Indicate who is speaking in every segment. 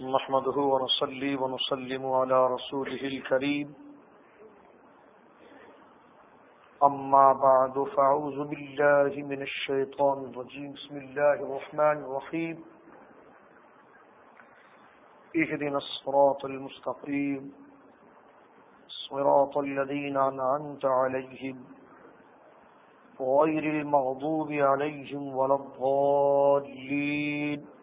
Speaker 1: نحمده ونصلي ونسلم على رسوله الكريم. أما بعد، فأعوذ بالله من الشيطان الرجيم. بسم الله الرحمن الرحيم. اهدنا الصراط المستقيم. صراط الذين أنعمت عليهم غير المغضوب عليهم ولا الضالين.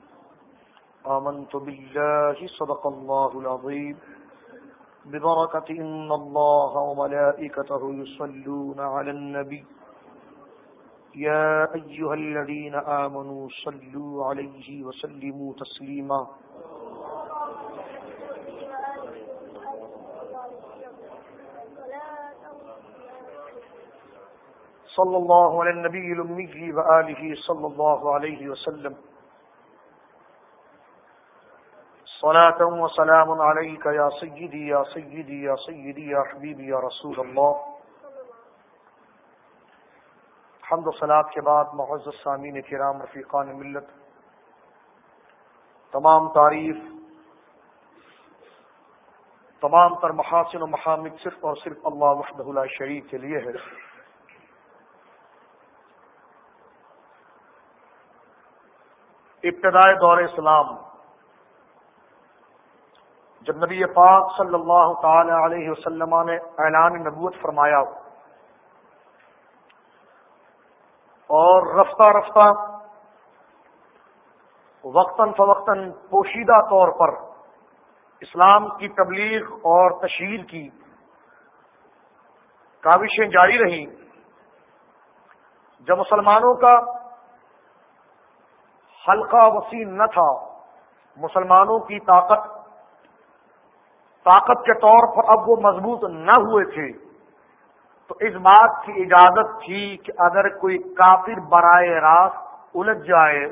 Speaker 1: آمنت بالله صدق الله العظيم. ببركة إن الله وملائكته يصلون على النبي. يا أيها الذين آمنوا صلوا عليه وسلموا تسليما. صلى الله على النبي الأمي وآله صلى الله عليه وسلم. صلاة وسلام عليك يا سيدي يا سيدي يا سيدي، يا حبيبي، يا رسول الله. حمد و صلات کے بعد معزز سامین کرام رفیقان ملت. تمام تعریف، تمام تر محاسن و محامد صرف اور صرف اللہ وحدہ اللہ شریف کے لیے ہے. ابتدائے دور اسلام جب نبی پاک صلی اللہ تعالی علیہ وسلم نے اعلان نبوت فرمایا اور رفتہ رفتہ وقتاً فوقتاً پوشیدہ طور پر اسلام کی تبلیغ اور تشہیر کی کاوشیں جاری رہیں، جب مسلمانوں کا حلقہ وسیع نہ تھا، مسلمانوں کی طاقت طاقت کے طور پر اب وہ مضبوط نہ ہوئے تھے۔ تو اس بات کی اجازت تھی کہ اگر کوئی کافر برائے راست الجھ جائے،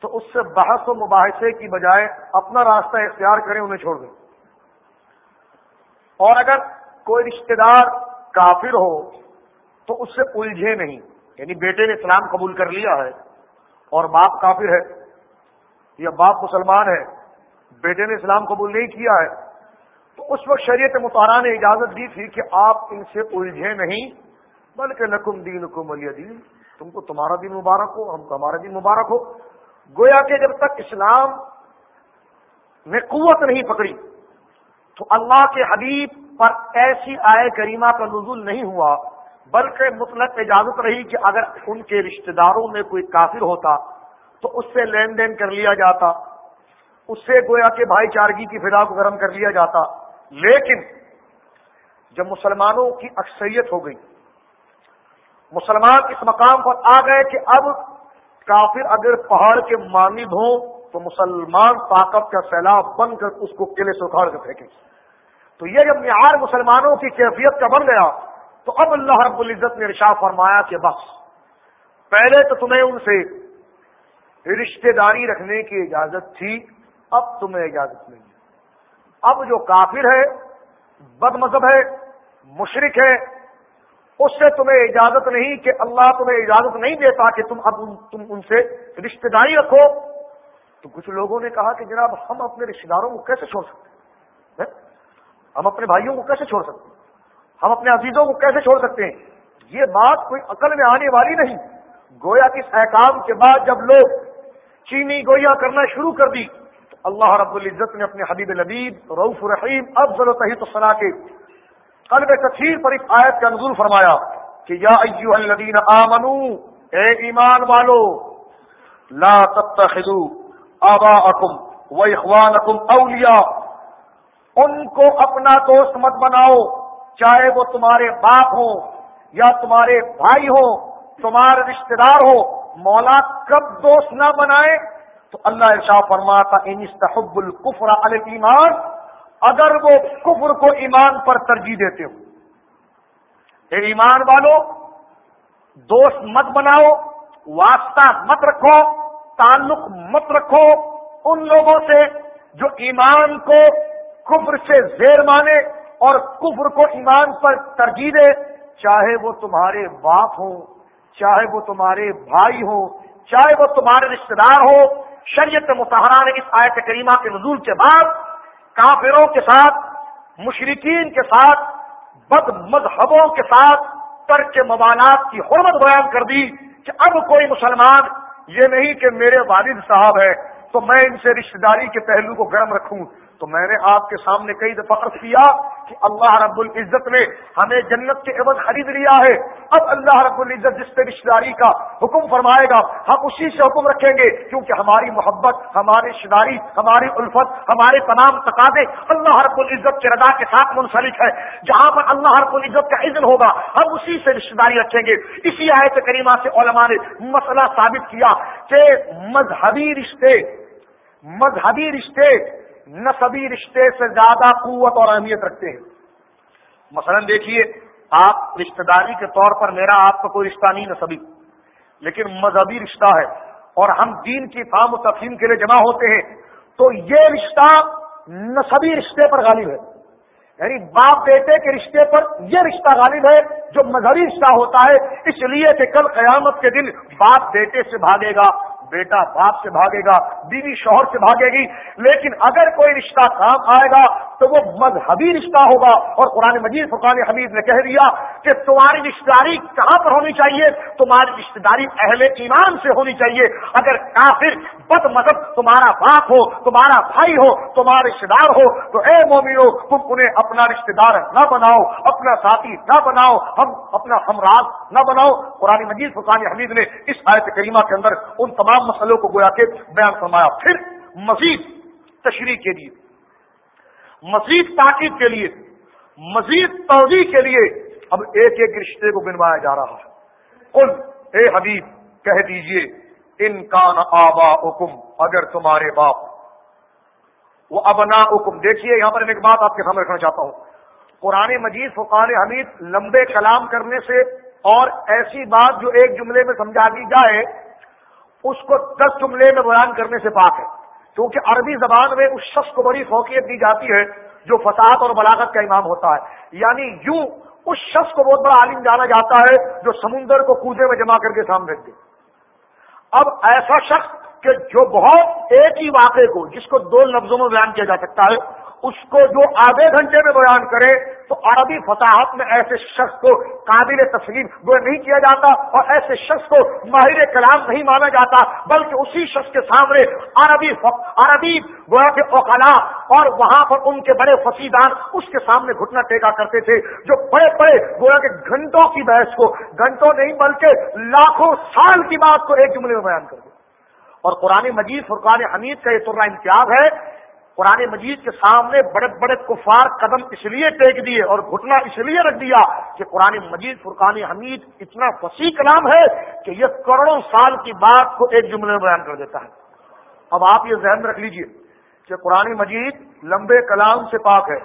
Speaker 1: تو اس سے بحث و مباحثے کی بجائے اپنا راستہ اختیار کریں، انہیں چھوڑ دیں۔ اور اگر کوئی رشتے دار کافر ہو، تو اس سے الجھے نہیں۔ یعنی بیٹے نے اسلام قبول کر لیا ہے اور باپ کافر ہے یا باپ مسلمان ہے بیٹے نے اسلام قبول نہیں کیا ہے، تو اس وقت شریعت مطالعہ نے اجازت دی تھی کہ آپ ان سے الجھے نہیں، بلکہ نقم دین حکم علی دین، تم کو تمہارا دن مبارک ہو، ہم کو ہمارا دن مبارک ہو۔ گویا کہ جب تک اسلام نے قوت نہیں پکڑی، تو اللہ کے حبیب پر ایسی آئے کریمہ کا نزول نہیں ہوا، بلکہ مطلق اجازت رہی کہ اگر ان کے رشتہ داروں میں کوئی کافر ہوتا، تو اس سے لین دین کر لیا جاتا۔ اس سے گویا کہ بھائی چارگی کی فضا کو گرم کر لیا جاتا۔ لیکن جب مسلمانوں کی اکثریت ہو گئی، مسلمان اس مقام پر آ گئے کہ اب کافر اگر پہاڑ کے مانند ہوں تو مسلمان طاقت کا سیلاب بن کر اس کو قلعے سے اکھاڑ کر پھینکے تو یہ جب معیار مسلمانوں کی کیفیت کا بن گیا، تو اب اللہ رب العزت نے رشا فرمایا کہ بس، پہلے تو تمہیں ان سے رشتے داری رکھنے کی اجازت تھی۔ اب تمہیں اجازت نہیں ہے۔ اب جو کافر ہے، بد مذہب ہے مشرق ہے، اس سے تمہیں اجازت نہیں کہ اللہ تمہیں اجازت نہیں دیتا کہ تم اب تم ان سے رشتے داری رکھو۔ تو کچھ لوگوں نے کہا کہ جناب، ہم اپنے رشتے داروں کو کیسے چھوڑ سکتے ہیں؟ ہم اپنے بھائیوں کو کیسے چھوڑ سکتے ہیں؟ ہم اپنے عزیزوں کو کیسے چھوڑ سکتے ہیں؟ یہ بات کوئی عقل میں آنے والی نہیں۔ گویا کہ اس احکام کے بعد جب لوگ چینی گویا کرنا شروع کر دی اللہ رب العزت نے اپنے حبیب لبیب روف رحیم، افضل و تحید الصلاح کے قلب کثیر پر ایک آیت کا نزول فرمایا کہ یا ایو الذین آمنو، اے ایمان والو، لا تتخذوا آباءکم و اخوانکم اولیاء۔ ان کو اپنا دوست مت بناؤ، چاہے وہ تمہارے باپ ہو یا تمہارے بھائی ہو تمہارے رشتہ دار ہو مولا کب دوست نہ بنائے تو اللہ ارشا فرماتا ان استحب القفر علی ایمان اگر وہ کفر کو ایمان پر ترجیح دیتے ہو۔ اے ایمان والو، دوست مت بناؤ، واسطہ مت رکھو، تعلق مت رکھو۔ ان لوگوں سے جو ایمان کو کفر سے زیر مانے اور کفر کو ایمان پر ترجیح دے، چاہے وہ تمہارے باپ ہوں، چاہے وہ تمہارے بھائی ہوں، چاہے وہ تمہارے رشتے دار ہو شریعت متحرہ نے اس آیت کریمہ کے نزول کے بعد کافروں کے ساتھ مشرقین کے ساتھ، بد مذہبوں کے ساتھ ترک موالات کی حرمت بیان کر دی کہ اب کوئی مسلمان یہ نہیں کہ میرے والد صاحب ہے، تو میں ان سے رشتے داری کے پہلو کو گرم رکھوں۔ تو میں نے آپ کے سامنے کئی دفعہ عرض کیا کہ اللہ رب العزت نے ہمیں جنت کے عوض خرید لیا ہے۔ اب اللہ رب العزت جس پہ رشتے داری کا حکم فرمائے گا، ہم اسی سے حکم رکھیں گے، کیونکہ ہماری محبت، ہماری رشتے داری ہماری الفت، ہمارے تمام تقاضے اللہ رب العزت کے رضا کے ساتھ منسلک ہے جہاں پر اللہ رب العزت کا عزن ہوگا، ہم اسی سے رشتے داری رکھیں گے۔ اسی آیت کریمہ سے علماء نے مسئلہ ثابت کیا کہ مذہبی رشتے مذہبی رشتے نصبی رشتے سے زیادہ قوت اور اہمیت رکھتے ہیں۔ مثلا دیکھیے آپ رشتہ داری کے طور پر میرا آپ کا کوئی رشتہ نہیں نصبی لیکن مذہبی رشتہ ہے اور ہم دین کی فام و تفہیم کے لیے جمع ہوتے ہیں، تو یہ رشتہ نصبی رشتے پر غالب ہے۔ یعنی باپ بیٹے کے رشتے پر یہ رشتہ غالب ہے جو مذہبی رشتہ ہوتا ہے، اس لیے کہ کل قیامت کے دن باپ بیٹے سے بھاگے گا۔ بیٹا باپ سے بھاگے گا، بیوی شوہر سے بھاگے گی، لیکن اگر کوئی رشتہ کام آئے گا تو وہ مذہبی رشتہ ہوگا۔ اور قرآن مجید، فرقان حمید نے کہہ دیا کہ تمہاری رشتے داری کہاں پر ہونی چاہیے؟ تمہاری رشتے داری اہل ایمان سے ہونی چاہیے۔ اگر کافر بد مذہب تمہارا باپ ہو، تمہارا بھائی ہو، تمہارا رشتے دار ہو، تو اے مومنو، تم انہیں اپنا رشتے دار نہ بناؤ، اپنا ساتھی نہ بناؤ، ہم اپنا ہمراز نہ بناؤ۔ قرآن مجید، فرقان حمید نے اس آیت کریمہ کے اندر ان تمام مسئلوں کو گویا کے بیان فرمایا۔ پھر مزید تشریح کے لیے، مزید تاکید کے لیے، مزید توضیح کے لیے اب ایک ایک رشتے کو گنوایا جا رہا ہے۔ کل اے حبیب، کہہ دیجیے، ان کا آبا حکم اگر تمہارے باپ وہ ابنا حکم دیکھیے یہاں پر میں ایک بات آپ کے سامنے رکھنا چاہتا ہوں۔ قرآن مجید، فقان حمید لمبے کلام کرنے سے اور ایسی بات جو ایک جملے میں سمجھا دی جائے اس کو دس جملے میں بیان کرنے سے پاک ہے۔ کیونکہ عربی زبان میں اس شخص کو بڑی فوقیت دی جاتی ہے جو فساد اور بلاغت کا امام ہوتا ہے۔ یعنی یوں اس شخص کو بہت بڑا عالم جانا جاتا ہے جو سمندر کو کوزے میں جمع کر کے سامنے دے۔ اب ایسا شخص کہ جو بہت ایک ہی واقعے کو، جس کو دو لفظوں میں بیان کیا جا سکتا ہے اس کو جو آدھے گھنٹے میں بیان کرے، تو عربی فصاحت میں ایسے شخص کو قابل تسلیم وہ نہیں کیا جاتا اور ایسے شخص کو ماہر کلام نہیں مانا جاتا، بلکہ اسی شخص کے سامنے عربی عربی گویا کے اوقلا اور وہاں پر ان کے بڑے فصیدان اس کے سامنے گھٹنا ٹیکا کرتے تھے، جو بڑے بڑے گویا کے گھنٹوں کی بحث کو، گھنٹوں نہیں بلکہ لاکھوں سال کی بات کو ایک جملے میں بیان کر دیا اور قرآن مجید، فرقان حمید کا یہ ترا امتیاز ہے قرآن مجید کے سامنے بڑے بڑے کفار قدم اس لیے ٹیک دیے اور گھٹنا اس لیے رکھ دیا کہ قرآن مجید فرقان حمید اتنا وسیع کلام ہے کہ یہ کروڑوں سال کی بات کو ایک جملے میں بیان کر دیتا ہے۔ اب آپ یہ ذہن رکھ لیجیے کہ قرآن مجید لمبے کلام سے پاک ہے۔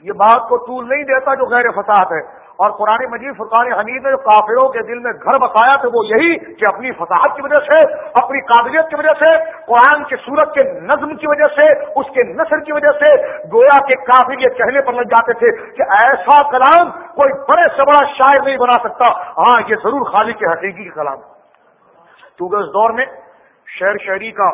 Speaker 1: یہ بات کو طول نہیں دیتا جو غیر فساد ہے۔ اور قرآن مجید فرقان حمید نے جو کافروں کے دل میں گھر بسایا تو وہ یہی کہ اپنی فصاحت کی وجہ سے، اپنی قابلیت کی وجہ سے، قرآن کے سورت کے نظم کی وجہ سے، اس کے نثر کی وجہ سے گویا کے کافر یہ کہنے پر لگ جاتے تھے کہ ایسا کلام کوئی بڑے سے بڑا شاعر نہیں بنا سکتا۔ ہاں یہ ضرور خالی کے حقیقی کلام۔ کیونکہ اس دور میں شعر شاعری کا،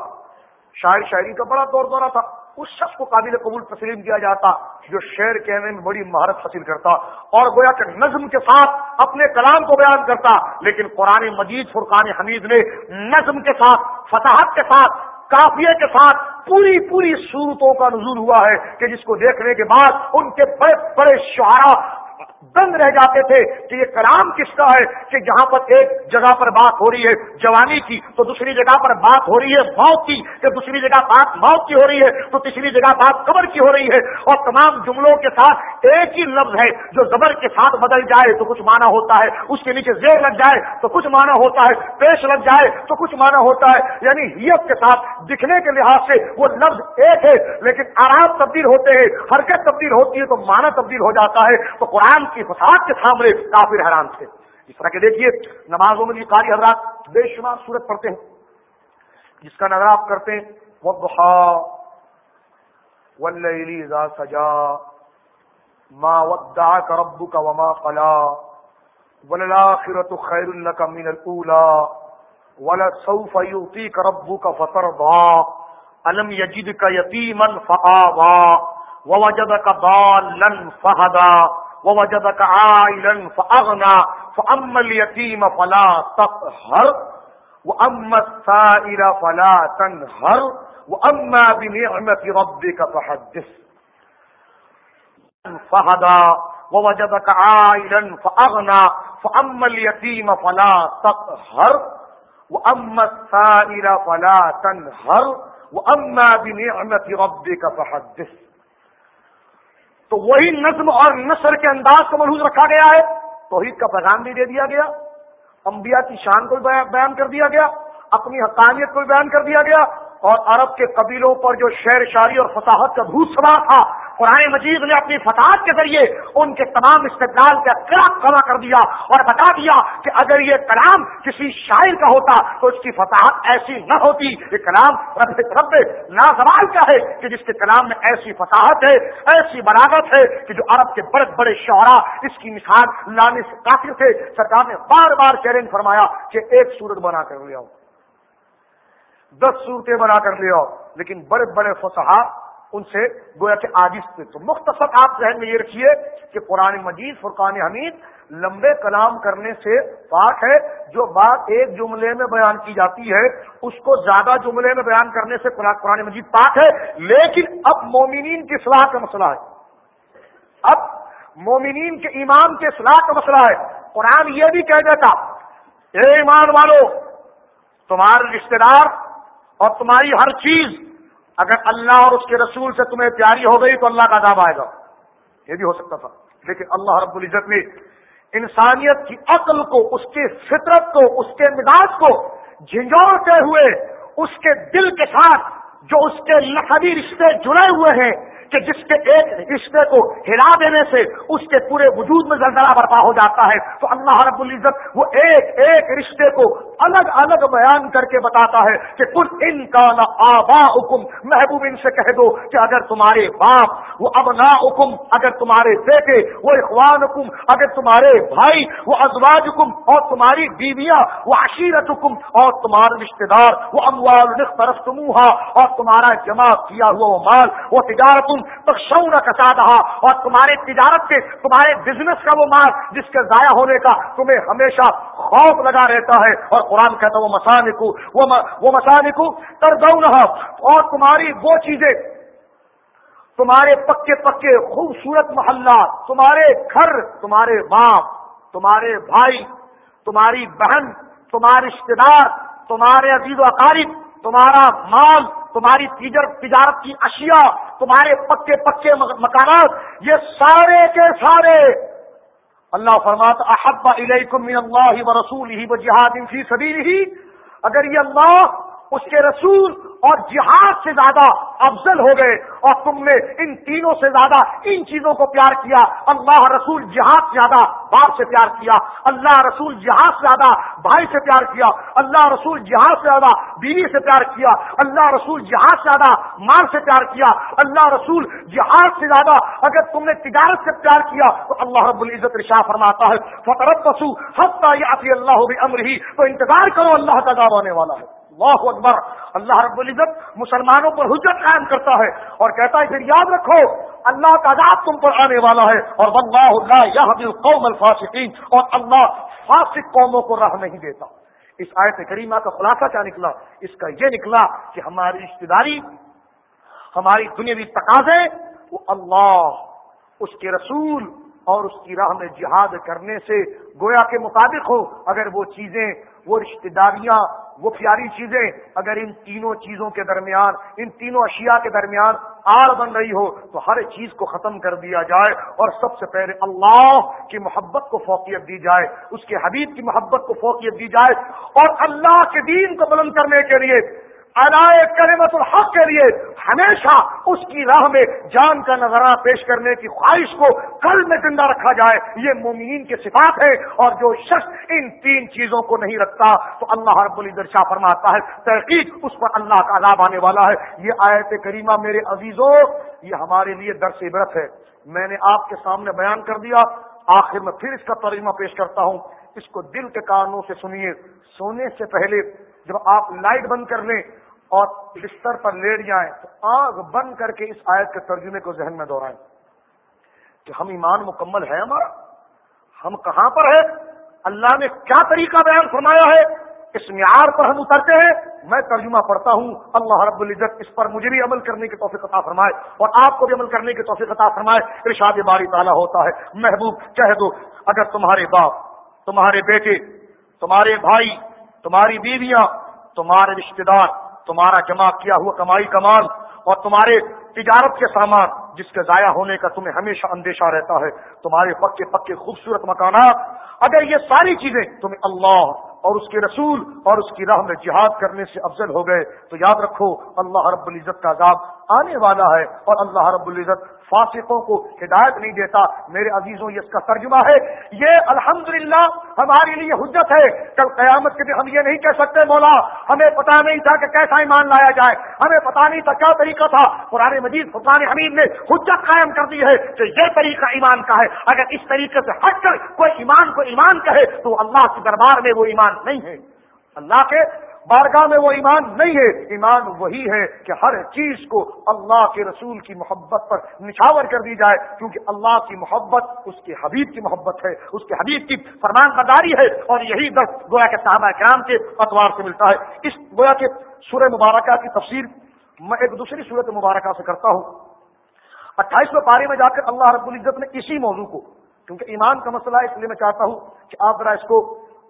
Speaker 1: شاعر شاعری کا بڑا دور دورہ تھا۔ اس شخص کو قابل قبول تسلیم کیا جاتا جو شعر کہنے میں بڑی مہارت حاصل کرتا اور گویا کہ نظم کے ساتھ اپنے کلام کو بیان کرتا لیکن قرآن مجید فرقان حمید نے نظم کے ساتھ، فصاحت کے ساتھ کافیے کے ساتھ پوری پوری صورتوں کا نزول ہوا ہے کہ جس کو دیکھنے کے بعد ان کے بڑے بڑے شعرا دنگ رہ جاتے تھے کہ یہ کلام کس کا ہے کہ جہاں پر ایک جگہ پر بات ہو رہی ہے جوانی کی تو دوسری جگہ پر بات ہو رہی ہے موت کی، کہ دوسری جگہ بات موت کی ہو رہی ہے تو تیسری جگہ بات قبر کی ہو رہی ہے اور تمام جملوں کے ساتھ ایک ہی لفظ ہے جو زبر کے ساتھ بدل جائے تو کچھ مانا ہوتا ہے، اس کے نیچے زیر لگ جائے تو کچھ مانا ہوتا ہے، پیش لگ جائے تو کچھ مانا ہوتا ہے۔ یعنی ہیت کے ساتھ دکھنے کے لحاظ سے وہ لفظ ایک ہے، لیکن آرام تبدیل ہوتے ہیں، حرکت تبدیل ہوتی ہے تو مانا تبدیل ہو جاتا ہے۔ تو قرآن کی فساد کے سامنے کافر حیران تھے۔ اس طرح کے دیکھیے، نمازوں میں بھی قاری حضرات بے شمار صورت پڑھتے ہیں۔ جس کا نظر آپ کرتے ہیں وضحا واللیلی اذا سجا ما ودعك ربك وما قلا وللآخرة خير لك من الأولى ولا سعف یوتی کربو کا فتر با الم یجید کا یتیمن فآوا وجد کا فاغنا فأما اليتيم فلا تقهر، وأما السائل فلا تنهر، وأما بنعمة ربك فحدث. فهدا ووجدك عائلا فأغنى، فأما اليتيم فلا تقهر، وأما السائل فلا تنهر، وأما بنعمة ربك فحدث. تو وہی نظم اور نثر کے انداز کو ملحوظ رکھا گیا ہے۔ توحید کا پیغام بھی دے دیا گیا۔ انبیاء کی شان کو بیان کر دیا گیا۔ اپنی حقانیت کو بیان کر دیا گیا۔ اور عرب کے قبیلوں پر جو شعر شاعری اور فصاحت کا بھوت سوار تھا قرآن مجید نے اپنی فتح کے ذریعے ان کے تمام استدلال کا خلاف کما کر دیا اور بتا دیا کہ اگر یہ کلام کسی شاعر کا ہوتا تو اس کی فتحت ایسی نہ ہوتی۔ یہ کلام رب رب نازوال کا ہے کہ جس کے کلام میں ایسی فصاحت ہے، ایسی براغت ہے کہ جو عرب کے بڑے بڑے شعرا اس کی مثال لانے سے کافی تھے۔ سرکار نے بار بار چیلنج فرمایا کہ ایک سورت بنا کر لیا دس صورتیں بنا کر لیا لیکن بڑے بڑے فصحا ان سے گویا کہ آجز تھے تو مختصر آپ ذہن میں یہ رکھیے کہ قرآن مجید، فرقان حمید لمبے کلام کرنے سے پاک ہے۔ جو بات ایک جملے میں بیان کی جاتی ہے، اس کو زیادہ جملے میں بیان کرنے سے قرآن مجید پاک ہے۔ لیکن اب مومنین کی صلاح کا مسئلہ ہے۔ اب مومنین کے ایمان کے صلاح کا مسئلہ ہے۔ قرآن یہ بھی کہہ دیتا، اے ایمان والو، تمہارے رشتے دار اور تمہاری ہر چیز اگر اللہ اور اس کے رسول سے تمہیں پیاری ہو گئی تو اللہ کا عذاب آئے گا۔ یہ بھی ہو سکتا تھا۔ لیکن اللہ رب العزت نے انسانیت کی عقل کو، اس کی فطرت کو، اس کے مزاج کو جھنجھوڑتے ہوئے، اس کے دل کے ساتھ جو اس کے لقبی رشتے جڑے ہوئے ہیں کہ جس کے ایک رشتے کو ہلا دینے سے اس کے پورے وجود میں زلزلہ برپا ہو جاتا ہے، تو اللہ رب العزت وہ ایک ایک رشتے کو الگ الگ بیان کر کے بتاتا ہے کہ کل ان کا نہ آبا حکم محبوب ان سے کہہ دو کہ اگر تمہارے باپ وہ ابنا حکم اگر تمہارے بیٹے وہ اخوان حکم اگر تمہارے بھائی وہ ازواج حکم اور تمہاری بیویاں وہ عشیرت حکم اور تمہارے رشتے دار وہ اموال اور تمہارا جمع کیا ہوا وہ مال وہ تجارت بخشون کسا اور تمہارے تجارت کے، تمہارے بزنس کا وہ مال جس کے ضائع ہونے کا تمہیں ہمیشہ خوف لگا رہتا ہے۔ اور قرآن کہتا وہ مسانکو وہ مسانکو تردون اور تمہاری وہ چیزیں، تمہارے پکے پکے خوبصورت محلہ، تمہارے گھر، تمہارے باپ تمہارے بھائی، تمہاری بہن، تمہارے رشتے دار، تمہارے عزیز و اقارب، تمہارا مال تمہاری تجارت کی اشیاء، تمہارے پکے پکے مکانات، یہ سارے کے سارے۔ اللہ فرمات احب علیکم من اللہ و رسول ہی و جہاد فی سبیل ہی اگر یہ اللہ اس کے رسول اور جہاد سے زیادہ افضل ہو گئے اور تم نے ان تینوں سے زیادہ ان چیزوں کو پیار کیا۔ اللہ رسول جہاد سے زیادہ باپ سے پیار کیا۔ اللہ رسول جہاد سے زیادہ بھائی سے پیار کیا۔ اللہ رسول جہاد سے زیادہ بیوی سے پیار کیا۔ اللہ رسول جہاد سے زیادہ مال سے پیار کیا۔ اللہ رسول جہاد سے زیادہ اگر تم نے تجارت سے پیار کیا تو اللہ رب العزت رشا فرماتا ہے فطرت بسو ہفتہ یا اللہ امر ہی تو انتظار کرو اللہ کا گاؤ آنے والا ہے۔ اللہ اکبر اللہ رب العزت مسلمانوں پر حجت قائم کرتا ہے اور کہتا ہے، پھر یاد رکھو، اللہ کا عذاب تم پر آنے والا ہے اور واللہ اللہ اللہ قوم الفاسقین اور اللہ فاسق قوموں کو راہ نہیں دیتا۔ اس آیت کریمہ کا خلاصہ کیا نکلا؟ اس کا یہ نکلا کہ ہماری رشتے داری، ہماری دنیاوی تقاضے، وہ اللہ، اس کے رسول اور اس کی راہ میں جہاد کرنے سے گویا کے مطابق ہو۔ اگر وہ چیزیں وہ رشتے داریاں، وہ پیاری چیزیں، اگر ان تینوں چیزوں کے درمیان، ان تینوں اشیاء کے درمیان آڑ بن رہی ہو، تو ہر چیز کو ختم کر دیا جائے اور سب سے پہلے اللہ کی محبت کو فوقیت دی جائے، اس کے حبیب کی محبت کو فوقیت دی جائے اور اللہ کے دین کو بلند کرنے کے لیے ادائے کلمت الحق کے لیے ہمیشہ اس کی راہ میں جان کا نظرہ پیش کرنے کی خواہش کو کل میں زندہ رکھا جائے، یہ مومنین کے صفات ہے اور جو شخص ان تین چیزوں کو نہیں رکھتا تو اللہ رب شاہ فرماتا ہے، تحقیق اس پر اللہ کا عذاب آنے والا ہے۔ یہ آیت کریمہ میرے عزیزوں یہ ہمارے لیے درس عبرت ہے۔ میں نے آپ کے سامنے بیان کر دیا، آخر میں پھر اس کا ترجمہ پیش کرتا ہوں۔ اس کو دل کے کانوں سے سنیے۔ سونے سے پہلے جب آپ لائٹ بند کر لیں اور بستر پر لیٹ جائیں تو آگ بند کر کے اس آیت کے ترجمے کو ذہن میں دوہرائیں کہ ہم ایمان مکمل ہے ہمارا؟ ہم کہاں پر ہے اللہ نے کیا طریقہ بیان فرمایا ہے؟ اس معیار پر ہم اترتے ہیں۔ میں ترجمہ پڑھتا ہوں۔ اللہ رب العزت اس پر مجھے بھی عمل کرنے کی توفیق عطا فرمائے اور آپ کو بھی عمل کرنے کی توفیق عطا فرمائے۔ ارشاد باری تعالیٰ ہوتا ہے۔ محبوب، کہہ دو، اگر تمہارے باپ، تمہارے بیٹے، تمہارے بھائی، تمہاری بیویاں، تمہارے رشتے دار تمہارا جمع کیا ہوا کمائی کمال اور تمہارے تجارت کے سامان جس کے ضائع ہونے کا تمہیں ہمیشہ اندیشہ رہتا ہے، تمہارے پکے پکے خوبصورت مکانات۔ اگر یہ ساری چیزیں تمہیں اللہ اور اس کے رسول اور اس کی راہ میں جہاد کرنے سے افضل ہو گئے، تو یاد رکھو، اللہ رب العزت کا عذاب آنے والا ہے اور اللہ رب العزت فاسقوں کو ہدایت نہیں دیتا۔ میرے عزیزوں، یہ اس کا ترجمہ ہے۔ یہ الحمدللہ ہمارے لیے حجت ہے۔ کل قیامت کے بھی ہم یہ نہیں کہہ سکتے، مولا، ہمیں پتا نہیں تھا کہ کیسا ایمان لایا جائے۔ ہمیں پتا نہیں تھا کیا طریقہ تھا۔ پرانے مجید قرآن حمید نے حجت قائم کر دی ہے کہ یہ طریقہ ایمان کا ہے۔ اگر اس طریقے سے ہٹ کر کوئی ایمان کو ایمان کہے تو اللہ کے دربار میں وہ ایمان نہیں ہے۔ اللہ کے بارگاہ میں وہ ایمان نہیں ہے، ایمان وہی ہے کہ ہر چیز کو اللہ کے رسول کی محبت پر نچھاور کر دی جائے، کیونکہ اللہ کی محبت اس کے حبیب کی محبت ہے، اس کے حبیب کی فرمان بداری ہے اور یہی درد گویا کے صحابہ کرام کے اتوار سے ملتا ہے۔ اس گویا کے سورہ مبارکہ کی تفسیر میں ایک دوسری صورت مبارکہ سے کرتا ہوں۔ اٹھائیسویں پارے میں جا کر اللہ رب العزت نے اسی موضوع کو، کیونکہ ایمان کا مسئلہ ہے اس لیے میں چاہتا ہوں کہ آپ ذرا اس کو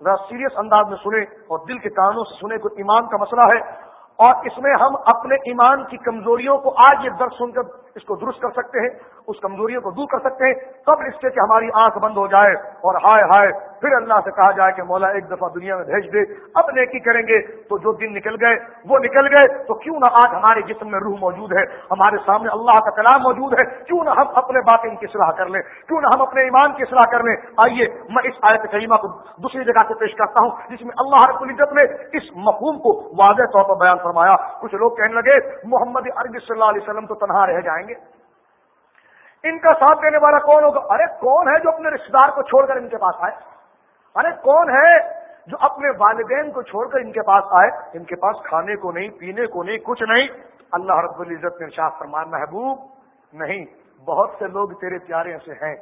Speaker 1: ذرا سیریس انداز میں سنیں اور دل کے کانوں سے سنیں، کوئی ایمان کا مسئلہ ہے اور اس میں ہم اپنے ایمان کی کمزوریوں کو آج یہ درد سن کر اس کو درست کر سکتے ہیں، اس کمزوریوں کو دور کر سکتے ہیں، تب اس سے کہ ہماری آنکھ بند ہو جائے اور ہائے ہائے، پھر اللہ سے کہا جائے کہ مولا ایک دفعہ دنیا میں بھیج دے، اب نیکی کریں گے تو جو دن نکل گئے، وہ نکل گئے، تو کیوں نہ آج ہمارے جسم میں روح موجود ہے، ہمارے سامنے اللہ کا کلام موجود ہے، کیوں نہ ہم اپنے باطن کی صلاح کر لیں، کیوں نہ ہم اپنے ایمان کی صلاح کر لیں۔ آئیے، میں اس آیت کریمہ کو دوسری جگہ سے پیش کرتا ہوں، جس میں اللہ رب العزت نے اس مفہوم کو واضح طور پر بیان فرمایا، کچھ لوگ کہنے لگے، محمد عربی صلی اللہ علیہ وسلم تو تنہا رہ جائیں گے۔ ان کا ساتھ دینے والا کون ہوگا؟ ارے، کون ہے جو اپنے رشتے دار کو چھوڑ کر ان کے پاس آئے؟ ارے، کون ہے جو اپنے والدین کو چھوڑ کر ان کے پاس آئے؟ ان کے پاس کھانے کو نہیں، پینے کو نہیں، کچھ نہیں۔ اللہ رب العزت نے شاہ فرمان محبوب نہیں، بہت سے لوگ تیرے پیارے سے ہیں۔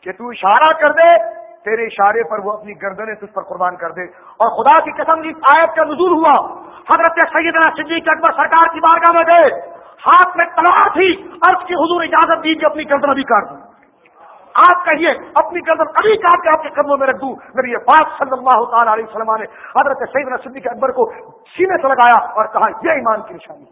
Speaker 1: کہ تو اشارہ کر دے تیرے اشارے پر وہ اپنی گردنیں تجھ پر قربان کر دے۔ اور خدا کی قسم جس آیت کا نزول ہوا، حضرت سیدنا صدیق اکبر سرکار کی بارگاہ میں گئے، ہاتھ میں تلوار تھی، عرض کی حضور اجازت دی کہ اپنی گردن ابھی کاٹ دوں۔ آپ کہیے، اپنی گردن ابھی کاٹ کے آپ کے قدموں میں رکھ دوں۔ میری یہ بات صلی اللہ تعالیٰ علیہ وسلم نے حضرت سعید صدیق اکبر کو سینے سے لگایا اور کہا، یہ ایمان کی نشانی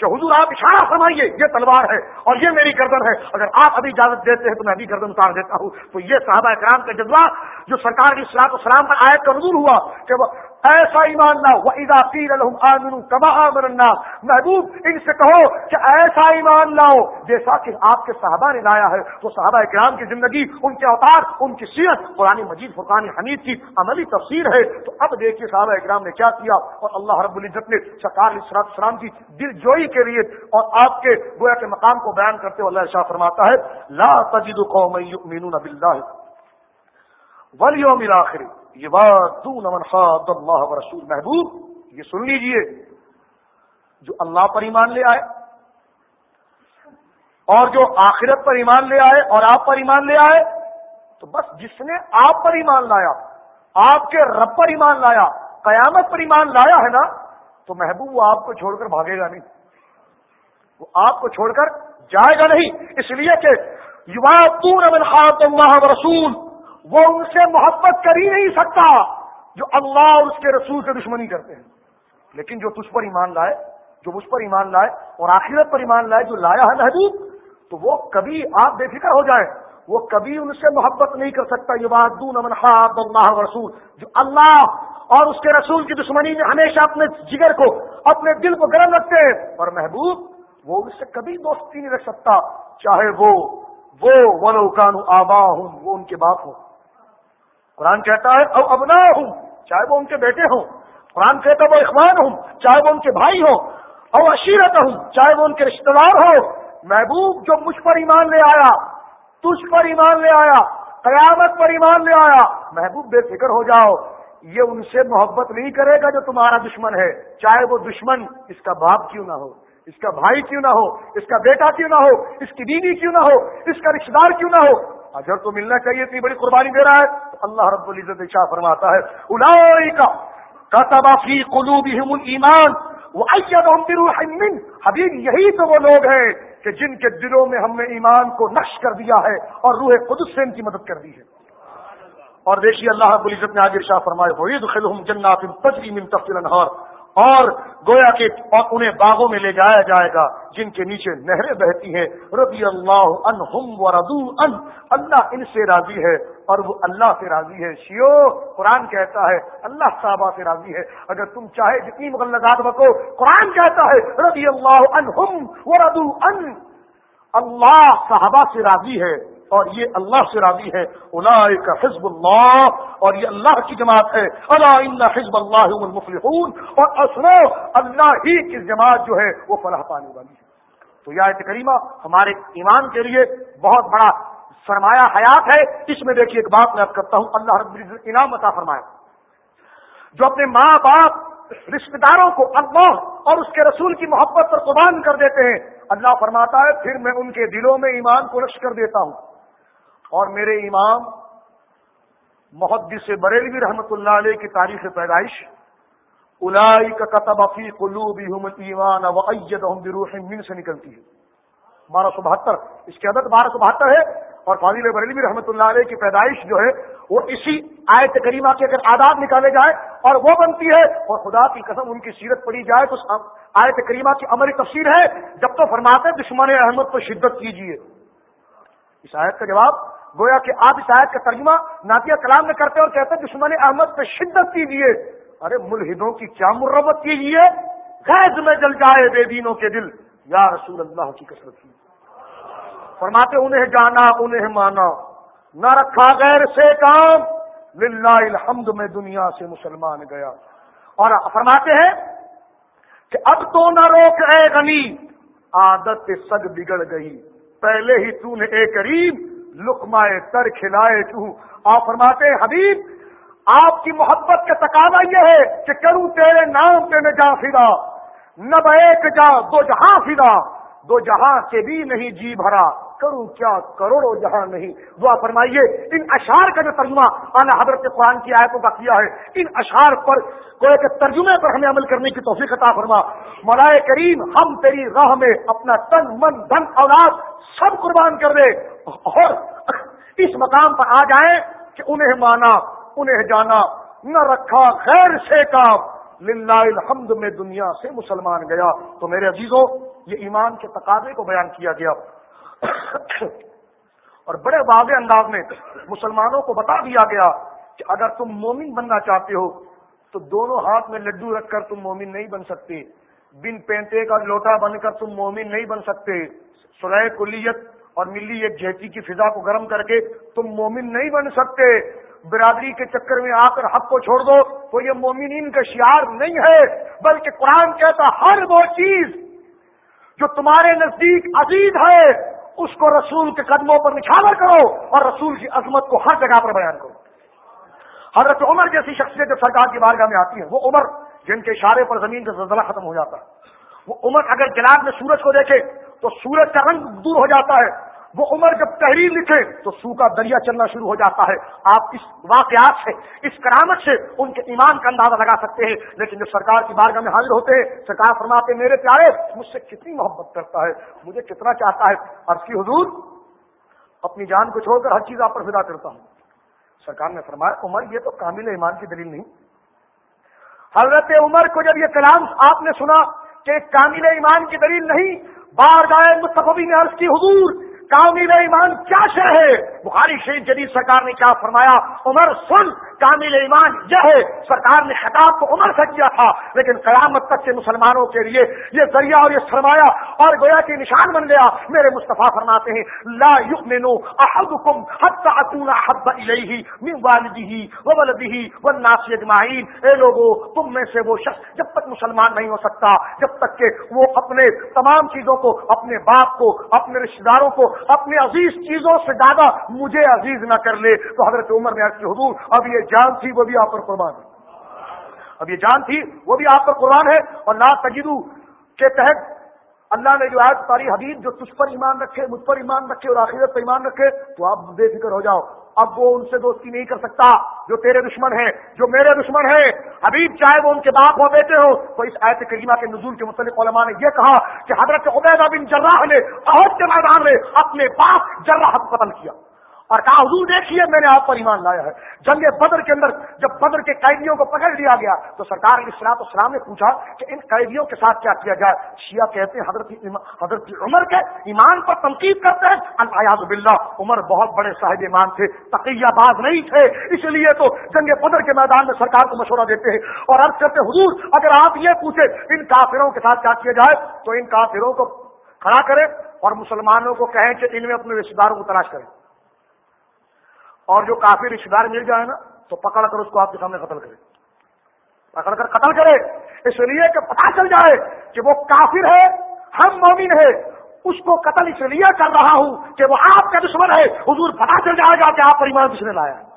Speaker 1: کہ حضور آپ اشارہ فرمائیے، یہ تلوار ہے اور یہ میری گردن ہے۔ اگر آپ ابھی اجازت دیتے ہیں تو میں ابھی گردن اتار دیتا ہوں۔ تو یہ صحابہ کرام کا جذبہ جو سرکار کی صلاح و سلام پر آیت کا نظور ہوا کہ وہ ایسا ایمان لاؤ وہ ادا الحم کما الناس محبوب، ان سے کہو کہ ایسا ایمان لاؤ جیسا کہ آپ کے صحابہ نے لایا ہے۔ وہ صحابہ کرام کی زندگی، ان کے اوتار، ان کی سیرت، قرآن مجید، فرقان حمید کی عملی تفسیر ہے۔ تو اب دیکھیے صحابہ اکرام نے کیا کیا۔ اور اللہ رب العزت نے سرکار اسرات السلام کی دل جوئی کے لیے اور آپ کے گویا کے مقام کو بیان کرتے ہوئے اللہ شاہ فرماتا ہے، لا تجد قوم یؤمنون باللہ والیوم الاخر۔ یہ بات اللہ و رسول محبوب. یہ سن لیجیے، جو اللہ پر ایمان لے آئے اور جو آخرت پر ایمان لے آئے اور آپ پر ایمان لے آئے، تو بس جس نے آپ پر ایمان لایا، آپ کے رب پر ایمان لایا، قیامت پر ایمان لایا ہے نا، تو محبوب وہ آپ کو چھوڑ کر بھاگے گا نہیں۔ وہ آپ کو چھوڑ کر جائے گا نہیں۔ اس لیے کہ یوا تون اللہ رسول وہ ان سے محبت کر ہی نہیں سکتا جو اللہ اور اس کے رسول سے دشمنی کرتے ہیں۔ لیکن جو تجھ پر ایمان لائے، جو مجھ پر ایمان لائے اور آخرت پر ایمان لائے، جو لایا ہے محبوب، تو وہ کبھی آپ بے فکر ہو جائیں۔ وہ کبھی ان سے محبت نہیں کر سکتا۔ یہ بات دون امن اللہ رسول، جو اللہ اور اس کے رسول کی دشمنی میں ہمیشہ اپنے جگر کو، اپنے دل کو گرم رکھتے ہیں۔ اور محبوب، وہ اس سے کبھی دوستی نہیں رکھ سکتا، چاہے وہ وہ ولو کانو آبا ہوں وہ ان کے باپ ہوں۔ قرآن کہتا ہے، او ابنا ہوں چاہے وہ ان کے بیٹے ہوں. قرآن کہتا ہے، وہ اخوان ہوں چاہے وہ ان کے بھائی ہوں. او عشیرت ہوں چاہے وہ ان کے رشتے دار ہو محبوب جو مجھ پر ایمان لے آیا، تجھ پر ایمان لے آیا، قیامت پر ایمان لے آیا. محبوب، بے فکر ہو جاؤ، یہ ان سے محبت نہیں کرے گا جو تمہارا دشمن ہے، چاہے وہ دشمن اس کا باپ کیوں نہ ہو، اس کا بھائی کیوں نہ ہو، اس کا بیٹا کیوں نہ ہو، اس کی بیوی کیوں نہ ہو، اس کا رشتے دار کیوں نہ ہو. اگر تو ملنا چاہیے، اتنی بڑی قربانی دے رہا ہے۔ اللہ رب العزت شاہ فرماتا ہے الائی کا تبافی قلوب ایمان وہ حبیب، یہی تو وہ لوگ ہیں کہ جن کے دلوں میں ہم نے ایمان کو نقش کر دیا ہے اور روح قدس سے ان کی مدد کر دی ہے۔ اور دیکھیے، اللہ رب العزت نے عاجر شاہ فرمائے ہوئی جنات تجری من تفصیل انہار اور گویا کے انہیں باغوں میں لے جایا جائے گا، جن کے نیچے نہریں بہتی ہیں۔ رضی اللہ عنہم ردو ان۔ اللہ ان سے راضی ہے اور وہ اللہ سے راضی ہے۔ شیو، قرآن کہتا ہے، اللہ صحابہ سے راضی ہے۔ اگر تم چاہے جتنی مغلقات بکو، قرآن کہتا ہے، رضی اللہ عنہم ردو ان۔ اللہ صحابہ سے راضی ہے۔ اور یہ اللہ سے راضی ہے کا حزب اللہ، اور یہ اللہ کی جماعت ہے اللہ حزب اللہ المفلحون، اور اسرو اللہ ہی کی جماعت جو ہے، وہ فلاح پانے والی ہے۔ تو یہ کریمہ ہمارے ایمان کے لیے بہت بڑا سرمایہ حیات ہے۔ اس میں دیکھیے ایک بات میں اب کرتا ہوں، اللہ رب العزت انعام عطا فرمایا جو اپنے ماں باپ رشتے داروں کو اللہ اور اس کے رسول کی محبت پر قربان کر دیتے ہیں، اللہ فرماتا ہے، پھر میں ان کے دلوں میں ایمان کو رش کر دیتا ہوں۔ اور میرے امام محدث بریلوی رحمت اللہ علیہ کی تاریخ پیدائش الائی کا قطب افی بروح من سے نکلتی ہے۔ بارہ سو بہتر، اس کی عدد بارہ سو بہتر ہے۔ اور فاضل بریلوی رحمۃ اللہ علیہ کی پیدائش جو ہے، وہ اسی آیت کریمہ کے اگر آداب نکالے جائے اور وہ بنتی ہے، اور خدا کی قسم ان کی سیرت پڑی جائے تو آیت کریمہ کی عملی تفسیر ہے۔ جب تو فرماتے دشمن احمد کو شدت کیجیے اس آیت کا جواب گویا کہ آپ اس آیت کا ترجمہ ناتیہ کلام میں کرتے اور کہتے ہیں دشمن احمد پہ شدت کیجیے ارے ملحدوں کی کیا مرمت کیجیے غیظ میں جل جائے بے دینوں کے دل۔ یا رسول اللہ کی کثرت کی۔ فرماتے انہیں جانا، انہیں مانا۔ نہ رکھا غیر سے کام۔ للہ الحمد میں دنیا سے مسلمان گیا۔ اور فرماتے ہیں کہ اب تو نہ روک اے غنی، عادت سگ بگڑ گئی۔ پہلے ہی تو نے اے کریم لکمائے تر کھلائے تو آپ فرماتے حبیب، آپ کی محبت کا تقاضا یہ ہے کہ کروں تیرے نام پہ میں جا فدا، نہ ایک جا، دو جہاں فدا۔ دو جہاں سے بھی نہیں جی بھرا۔ کروں کیا کروڑوں جہاں نہیں۔ دعا فرمائیے، ان اشار کا جو ترجمہ آنا حضرت قرآن کی آیتوں کا کیا ہے، ان اشار پر کوئی کہ ترجمے پر ہمیں عمل کرنے کی توفیق عطا فرما۔ مولائے کریم، ہم تیری راہ میں اپنا تن، من، دھن، اولاد سب قربان کر دے اور اس مقام پر آ جائیں کہ انہیں مانا، انہیں جانا، نہ رکھا خیر سے کام۔ للہ الحمد میں دنیا سے مسلمان گیا۔ تو میرے عزیزوں یہ ایمان کے تقاضے کو بیان کیا گیا۔ اور بڑے واضح انداز میں مسلمانوں کو بتا دیا گیا کہ اگر تم مومن بننا چاہتے ہو، تو دونوں ہاتھ میں لڈو رکھ کر تم مومن نہیں بن سکتے۔ بن پینتے کا لوٹا بن کر تم مومن نہیں بن سکتے۔ سلح کلیت اور ملی ایک جہتی کی فضا کو گرم کر کے تم مومن نہیں بن سکتے۔ برادری کے چکر میں آ کر حق کو چھوڑ دو تو یہ مومنین کا شعار نہیں ہے، بلکہ قرآن کہتا ہر وہ چیز جو تمہارے نزدیک عزیز ہے، اس کو رسول کے قدموں پر نچھاور کرو اور رسول کی عظمت کو ہر جگہ پر بیان کرو۔ حضرت عمر جیسی شخصیت جو سرکار کی بارگاہ میں آتی ہے وہ عمر جن کے اشارے پر زمین کا زلزلہ ختم ہو جاتا ہے۔ وہ عمر اگر جلاد میں سورج کو دیکھے تو سورج کا رنگ دور ہو جاتا ہے۔ وہ عمر جب تحریر لکھے تو سو کا دریا چلنا شروع ہو جاتا ہے۔ آپ اس واقعات سے، اس کرامت سے ان کے ایمان کا اندازہ لگا سکتے ہیں۔ لیکن جب سرکار کی بارگاہ میں حاضر ہوتے ہیں، سرکار فرماتے میرے پیارے، مجھ سے کتنی محبت کرتا ہے، مجھے کتنا چاہتا ہے۔ عرض کی حضور، اپنی جان کو چھوڑ کر ہر چیز آپ پر فدا کرتا ہوں۔ سرکار نے فرمایا، عمر، یہ تو کامل ایمان کی دلیل نہیں۔ حضرت عمر کو جب یہ کلام آپ نے سنا کہ کامل ایمان کی دلیل نہیں بار گائے مستفی نے عرض کی حضور، کامل ایمان کیا شہ ہے؟ بخاری شریف جدید سرکار نے کیا فرمایا؟ عمر سن کامل ایمان یہ ہے، سرکار نے خطاب کو عمر سے کیا تھا، لیکن قیامت تک کے مسلمانوں کے لیے یہ ذریعہ اور یہ سرمایہ اور گویا کے نشان بن گیا۔ میرے مصطفیٰ فرماتے ہیں، لا یؤمنو احدکم حتی اکون حب الیہ من والدہ وولدہ والناس اجمعین۔ اے لوگو، تم میں سے وہ شخص جب تک مسلمان نہیں ہو سکتا، جب تک کہ وہ اپنے تمام چیزوں کو، اپنے باپ کو، اپنے رشتہ داروں کو، اپنے عزیز چیزوں سے زیادہ مجھے عزیز نہ کر لے تو حضرت عمر نے کی، حضور، اب یہ جان تھی وہ بھی آپ پر قربان ہے۔ اب یہ جان تھی وہ بھی آپ پر قربان ہے۔ اور لا تجدو، کے تحت اللہ نے جو آج تاری حبیب جو تجھ پر ایمان رکھے، مجھ پر ایمان رکھے اور آخرت پر ایمان رکھے، تو آپ بے فکر ہو جاؤ۔ اب وہ ان سے دوستی نہیں کر سکتا جو تیرے دشمن ہیں، جو میرے دشمن ہیں۔ حبیب، چاہے وہ ان کے باپ ہو، بیٹے ہو، تو اس آیت کریمہ کے نزول کے متعلق علماء نے یہ کہا کہ حضرت عبیدہ بن جراح نے عہد کے میدان میں اپنے باپ جراح کو قتل کیا۔ اور کہا، حضور دیکھیے، میں نے آپ پر ایمان لایا ہے۔ جنگ بدر کے اندر جب بدر کے قیدیوں کو پکڑ لیا گیا تو سرکار اسلام اسلام نے پوچھا کہ ان قیدیوں کے ساتھ کیا کیا جائے؟ شیعہ کہتے ہیں، حضرت حضرت عمر کے ایمان پر تنقید کرتے ہیں۔ الیاز بلّہ عمر بہت بڑے صاحب ایمان تھے، تقیہ باز نہیں تھے، اس لیے تو جنگ بدر کے میدان میں سرکار کو مشورہ دیتے ہیں۔ اور عرض کرتے حضور، اگر آپ یہ پوچھے ان کافروں کے ساتھ کیا کیا جائے، تو ان کافروں کو کھڑا کرے اور مسلمانوں کو کہیں کہ ان میں اپنے رشتے داروں کو تلاش کریں۔ اور جو کافی رشتے دار مل جائے نا، تو پکڑ کر اس کو آپ کے سامنے قتل کرے۔ پکڑ کر قتل کرے۔ اس لیے کہ پتا چل جائے کہ وہ کافر ہے، ہم مومن ہے اس کو قتل اس لیے کر رہا ہوں کہ وہ آپ کا دشمن ہے۔ حضور پتا چل جائے گا کہ آپ پر ایمان کس نے لایا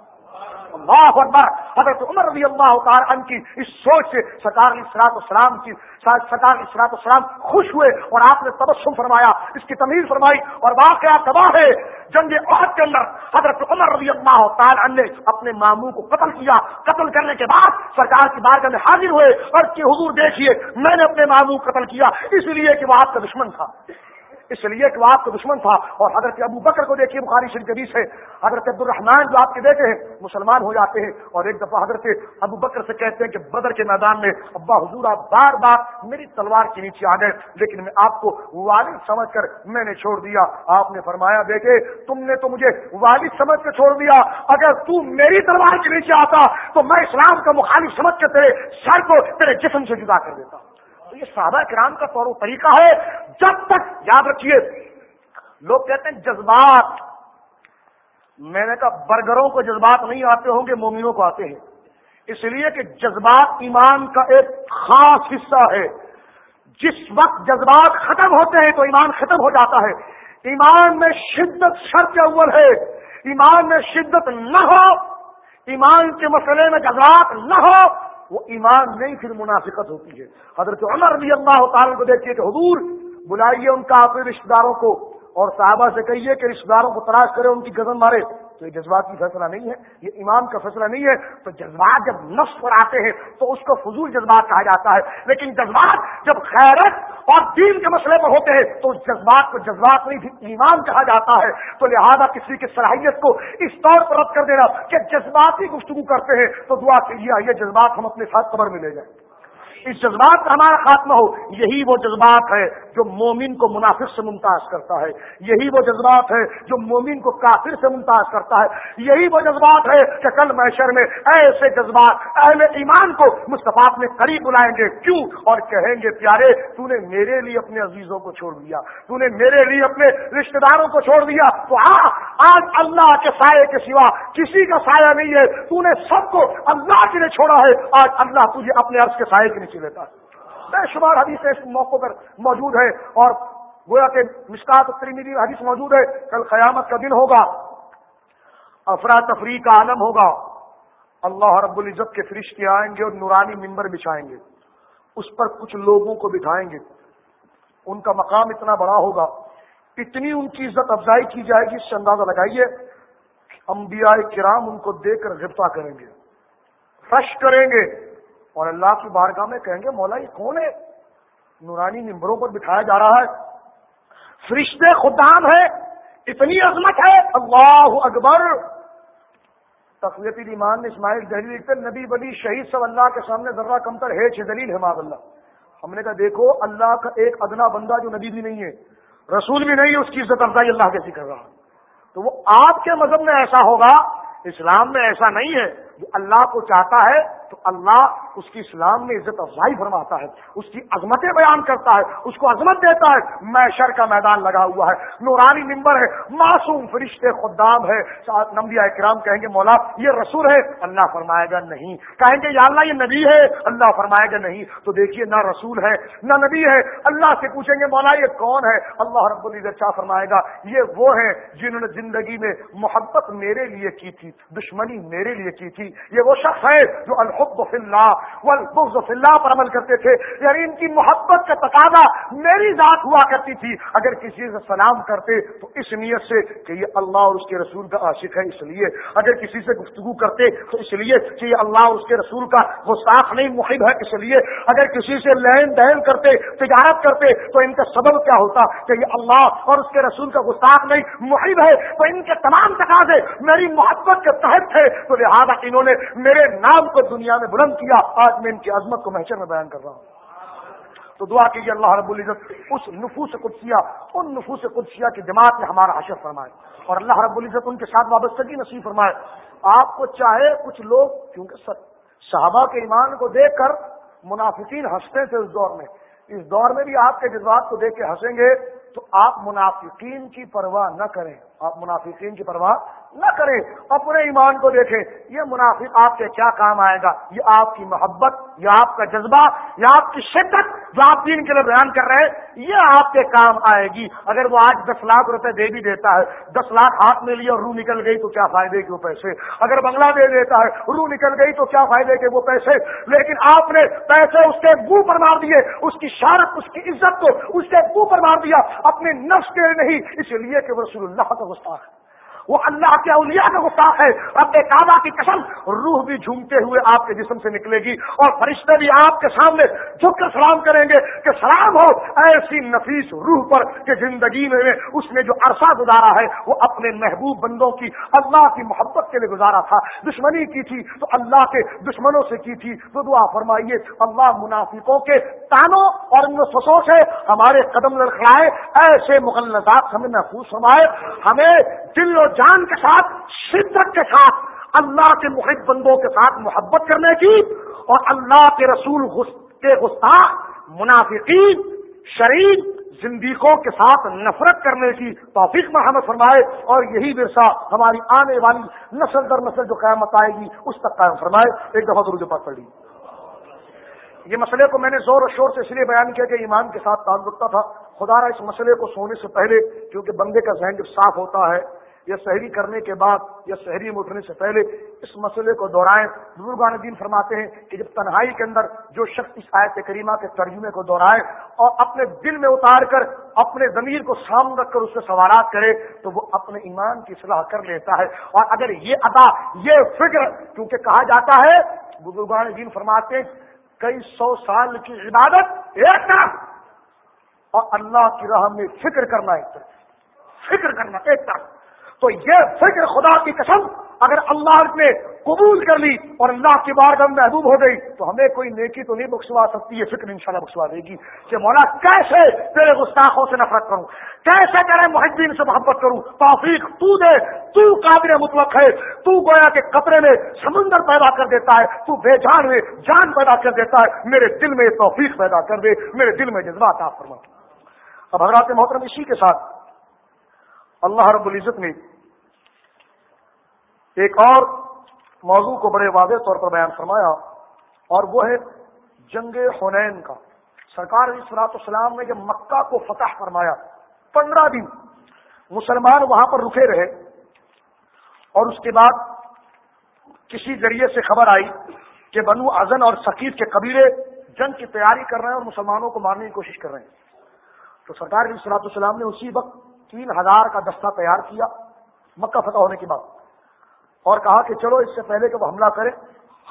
Speaker 1: اللہ اکبر، حضرت عمر رضی اللہ تعالی عنہ کی اس سوچ سے سرکار اسرات السلام کی، سرکار اسرات السلام خوش ہوئے اور آپ نے تبسم فرمایا، اس کی تمیز فرمائی اور واقعہ تباہ ہے۔ جنگ عہد کے اندر حضرت عمر رضی اللہ تعالی عنہ نے اپنے ماموں کو قتل کیا۔ قتل کرنے کے بعد سرکار کی بارگاہ میں حاضر ہوئے اور کہ حضور دیکھیے، میں نے اپنے ماموں کو قتل کیا، اس لیے کہ وہ آپ کا دشمن تھا۔ اس لیے کہ وہ آپ کا دشمن تھا اور حضرت ابو بکر کو دیکھیے بخاری شریف کبھی سے حضرت عبد الرحمان جو آپ کے بیٹے ہیں، مسلمان ہو جاتے ہیں اور ایک دفعہ حضرت ابو بکر سے کہتے ہیں کہ بدر کے میدان میں، ابا حضور آپ بار بار میری تلوار کے نیچے آ گئے، لیکن میں آپ کو والد سمجھ کر میں نے چھوڑ دیا۔ آپ نے فرمایا، بیٹے، تم نے تو مجھے والد سمجھ کر چھوڑ دیا، اگر تو میری تلوار کے نیچے آتا تو میں اسلام کا مخالف سمجھ کر تیرے سر کو، تیرے جسم سے جدا کر دیتا۔ تو یہ صحابہ کرام کا طور و طریقہ ہے۔ جب تک، یاد رکھیے، لوگ کہتے ہیں جذبات۔ میں نے کہا، برگروں کو جذبات نہیں آتے ہوں گے، مومنوں کو آتے ہیں۔ اس لیے کہ جذبات ایمان کا ایک خاص حصہ ہے۔ جس وقت جذبات ختم ہوتے ہیں تو ایمان ختم ہو جاتا ہے۔ ایمان میں شدت شرط اول ہے۔ ایمان میں شدت نہ ہو۔ ایمان کے مسئلے میں جذبات نہ ہو۔ وہ ایمان نہیں، پھر منافقت ہوتی ہے۔ حضرت عمر رضی اللہ تعالیٰ کو دیکھیے کہ حضور بلائیے ان کا اپنے رشتے داروں کو اور صحابہ سے کہیے کہ رشتے داروں کو تلاش کرے، ان کی گزن مارے۔ تو یہ جذبات کی فیصلہ نہیں ہے، یہ ایمان کا فیصلہ نہیں ہے۔ تو جذبات جب نفس پر آتے ہیں، تو اس کو فضول جذبات کہا جاتا ہے۔ لیکن جذبات جب خیرت اور دین کے مسئلے پر ہوتے ہیں، تو اس جذبات کو جذبات نہیں ایمان کہا جاتا ہے۔ تو لہذا کسی کی صلاحیت کو اس طور پر رد کر دینا کہ جذباتی گفتگو کرتے ہیں، تو دعا کیجیے یہ جذبات ہم اپنے ساتھ قبر میں لے جائیں۔ اس جذبات کا ہمارا خاتمہ ہو، یہی وہ جذبات ہے جو مومن کو منافق سے ممتاز کرتا ہے، یہی وہ جذبات ہے جو مومن کو کافر سے ممتاز کرتا ہے، یہی وہ جذبات ہے کہ کل محشر میں ایسے جذبات، اہل ایمان کو مصطفیٰ اپنے قریب بلائیں گے، کیوں؟ اور کہیں گے، پیارے، تو نے میرے لیے اپنے عزیزوں کو چھوڑ دیا، تو نے میرے لیے اپنے رشتے داروں کو چھوڑ دیا، تو آج اللہ کے سائے کے سوا کسی کا سایہ نہیں ہے، تو نے سب کو اللہ کے لیے چھوڑا ہے، آج اللہ تجھے اپنے عرض کے سائے کے نیچے کی لیتا ہے۔ بے شمار حدیث اس موقع پر موجود ہے اور گویا کہ مسکات ترمیدی حدیث موجود ہے، کل قیامت کا دن ہوگا۔ افراتفری کا عالم ہوگا۔ اللہ رب العزت کے فرشتے آئیں گے اور نورانی ممبر بچھائیں گے۔ اس پر کچھ لوگوں کو بٹھائیں گے۔ ان کا مقام اتنا بڑا ہوگا۔ اتنی ان کی عزت افزائی کی جائے گی، اس سے اندازہ لگائیے۔ انبیاء کرام ان کو دے کر گرفتار کریں گے۔ رش کریں گے۔ اور اللہ کی بارگاہ میں کہیں گے، مولا، یہ کون ہے؟ نورانی ممبروں پر بٹھایا جا رہا ہے۔ فرشتے خدام ہے اتنی عظمت ہے۔ اللہ اکبر۔ تقویت ایمان نے اسماعیل دہلی لکھتے نبی بلی شہید سب اللہ کے سامنے ذرہ کمتر ہے چھ دلیل ہے ماد اللہ۔ ہم نے کہا، دیکھو، اللہ کا ایک ادنا بندہ جو نبی بھی نہیں ہے، رسول بھی نہیں ہے، اس کی عزت افزائی اللہ کیسی کر رہا۔ تو وہ آپ کے مذہب میں ایسا ہوگا، اسلام میں ایسا نہیں ہے۔ جو اللہ کو چاہتا ہے تو اللہ اس کی اسلام میں عزت افزائی فرماتا ہے، اس کی عظمتیں بیان کرتا ہے، اس کو عظمت دیتا ہے۔ میشر کا میدان لگا ہوا ہے، نورانی ممبر ہے، معصوم فرشتے خدام ہے نمبیا اکرام کہیں گے، مولا یہ رسول ہے۔ اللہ فرمائے گا نہیں۔ کہیں گے، یا اللہ یہ نبی ہے۔ اللہ فرمائے گا نہیں۔ تو دیکھیے، نہ رسول ہے، نہ نبی ہے۔ اللہ سے پوچھیں گے، مولا یہ کون ہے؟ اللہ رب العزت شاہ فرمائے گا، یہ وہ ہیں جنہوں نے زندگی میں محبت میرے لیے کی تھی، دشمنی میرے لیے کی تھی۔ یہ وہ شخص ہے جو الحب فی اللہ والبغض فی اللہ پر عمل کرتے تھے یعنی ان کی محبت کا تقاضا میری ذات ہوا کرتی تھی۔ اگر کسی سے سلام کرتے تو اس نیت سے کہ یہ اللہ اور اس کے رسول کا عاشق ہے، اس لیے۔ اگر کسی سے گفتگو کرتے تو اس لیے کہ یہ اللہ اور اس کے رسول کا گستاخ نہیں، محب ہے، اس لیے۔ اگر کسی سے لین دین کرتے، تجارت کرتے تو ان کا سبب کیا ہوتا کہ یہ اللہ اور اس کے رسول کا گستاخ نہیں، محب ہے۔ تو ان کے تمام تقاضے میری محبت کے تحت تھے۔ تو لہٰذا انہوں نے میرے نام کو دنیا دنیا میں بلند کیا، آج میں ان کی عظمت کو محشر میں بیان کر رہا ہوں۔ تو دعا کیجیے اللہ رب العزت اس نفوس قدسیہ، ان نفوس قدسیہ کی جماعت میں ہمارا حشر فرمائے۔ اور اللہ رب العزت ان کے ساتھ وابستگی نصیب فرمائے۔ آپ کو چاہے کچھ لوگ، کیونکہ صحابہ کے ایمان کو دیکھ کر منافقین ہنستے تھے اس دور میں۔ اس دور میں بھی آپ کے جذبات کو دیکھ کے ہنسیں گے، تو آپ منافقین کی پرواہ نہ کریں۔ آپ منافقین کی پرواہ نہ کریں، اپنے ایمان کو دیکھیں۔ یہ منافق آپ کے کیا کام آئے گا؟ یہ آپ کی محبت یا آپ کا جذبہ یا آپ کی شدت جو آپ دین کے لیے بیان کر رہے ہیں، یہ آپ کے کام آئے گی۔ اگر وہ آج دس لاکھ روپے دے بھی دیتا ہے، دس لاکھ ہاتھ میں لیے اور روح نکل گئی تو کیا فائدے کے وہ پیسے؟ اگر بنگلہ دے دیتا ہے، روح نکل گئی تو کیا فائدے کے وہ پیسے؟ لیکن آپ نے پیسے اس کے منہ پر مار دیے، اس کی شارت اس کی عزت کو اس کے منہ پر مار دیا، اپنے نفس کے نہیں، اس لیے کہ وہ رسول اللہ کا گستاخ وہ اللہ کے اولیاء کا گستاخ ہے۔ رب کعبہ کی قسم، روح بھی جھومتے ہوئے آپ کے جسم سے نکلے گی اور فرشتے بھی آپ کے سامنے جھک کر سلام کریں گے کہ سلام ہو۔ ایسی نفیس روح پر کہ زندگی میں اس نے جو عرصہ گزارا ہے، وہ اپنے محبوب بندوں کی، اللہ کی محبت کے لیے گزارا تھا۔ دشمنی کی تھی، تو اللہ کے دشمنوں سے کی تھی۔ تو دعا فرمائیے، اللہ منافقوں کے تانوں اور ان سے ہمارے قدم لڑکھائے ایسے مغلزات ہمیں محفوظ فرمائے۔ ہمیں دل و جان کے ساتھ، شدت کے ساتھ، اللہ کے محب بندوں کے ساتھ محبت کرنے کی اور اللہ کے رسول کے گستاخ منافقین شریف زندگیوں کے ساتھ نفرت کرنے کی توفیق محمد فرمائے اور یہی ورثہ ہماری آنے والی نسل در نسل جو قیامت آئے گی، اس تک قائم فرمائے۔ ایک دفعہ درجے پر پڑھ لی۔ یہ مسئلے کو میں نے زور و شور سے اس لیے بیان کیا کہ ایمان کے ساتھ تعلق تھا۔ خدا را اس مسئلے کو سونے سے پہلے، کیونکہ بندے کا ذہن جب صاف ہوتا ہے یا شہری کرنے کے بعد یا شہری میں اٹھنے سے پہلے اس مسئلے کو دہرائیں۔ بزرگان دین فرماتے ہیں کہ جب تنہائی کے اندر جو شخص اس آیت کریمہ کے ترجمے کو دہرائے اور اپنے دل میں اتار کر اپنے ضمیر کو سامنے رکھ کر اس سے سوالات کرے تو وہ اپنے ایمان کی صلاح کر لیتا ہے۔ اور اگر یہ ادا، یہ فکر، کیونکہ کہا جاتا ہے بزرگان دین فرماتے ہیں، کئی سو سال کی عبادت ایک طرف اور اللہ کی راہ میں فکر کرنا ایک طرف۔ فکر کرنا ایک طرف۔ تو یہ فکر خدا کی قسم، اگر اللہ نے قبول کر لی اور اللہ کی بار میں محبوب ہو گئی، تو ہمیں کوئی نیکی تو نہیں بخشوا سکتی، یہ فکر انشاءاللہ بخشوا دے گی کہ مولا کیسے تیرے گستاخوں سے نفرت کروں، کیسے تیرے محدین سے محبت کروں، توفیق تو دے، تو قابل مطلق ہے، تو گویا کے قطرے میں سمندر پیدا کر دیتا ہے، تو بے جان میں جان پیدا کر دیتا ہے، میرے دل میں توفیق پیدا کر دے، میرے دل میں جذبات آپ فرما۔ اب حضرات محترم اسی کے ساتھ اللہ رب العزت نے ایک اور موضوع کو بڑے واضح طور پر بیان فرمایا، اور وہ ہے جنگ حنین کا۔ سرکار علیہ صلاحت السلام نے جب مکہ کو فتح فرمایا، پندرہ دن مسلمان وہاں پر رکے رہے، اور اس کے بعد کسی ذریعے سے خبر آئی کہ بنو ازن اور ثقیف کے قبیلے جنگ کی تیاری کر رہے ہیں اور مسلمانوں کو مارنے کی کوشش کر رہے ہیں۔ تو سرکار علیہ صلاحت السلام نے اسی وقت تین ہزار کا دستہ تیار کیا، مکہ فتح ہونے کے بعد۔ اور کہا کہ چلو اس سے پہلے کہ وہ حملہ کرے،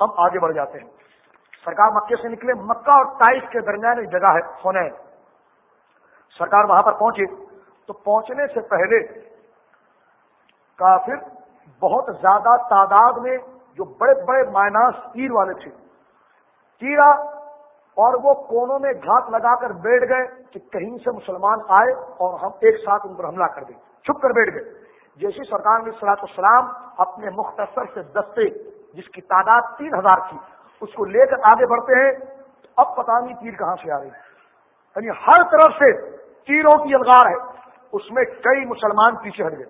Speaker 1: ہم آگے بڑھ جاتے ہیں۔ سرکار مکے سے نکلے، مکہ اور تائف کے درمیان ایک جگہ ہے سونے سرکار وہاں پر پہنچے تو پہنچنے سے پہلے کافر بہت زیادہ تعداد میں جو بڑے بڑے مائناس تیر والے تھے، تیرا اور وہ کونوں میں گھات لگا کر بیٹھ گئے کہ کہیں سے مسلمان آئے اور ہم ایک ساتھ ان پر حملہ کر دیں۔ چھپ کر بیٹھ گئے۔ جیسی سرکار علیہ السلاط السلام اپنے مختصر سے دستے جس کی تعداد تین ہزار تھی، اس کو لے کر آگے بڑھتے ہیں، اب پتا نہیں تیر کہاں سے آ رہی یعنی ہر طرف سے تیروں کی الگار ہے، اس میں کئی مسلمان پیچھے ہٹ گئے۔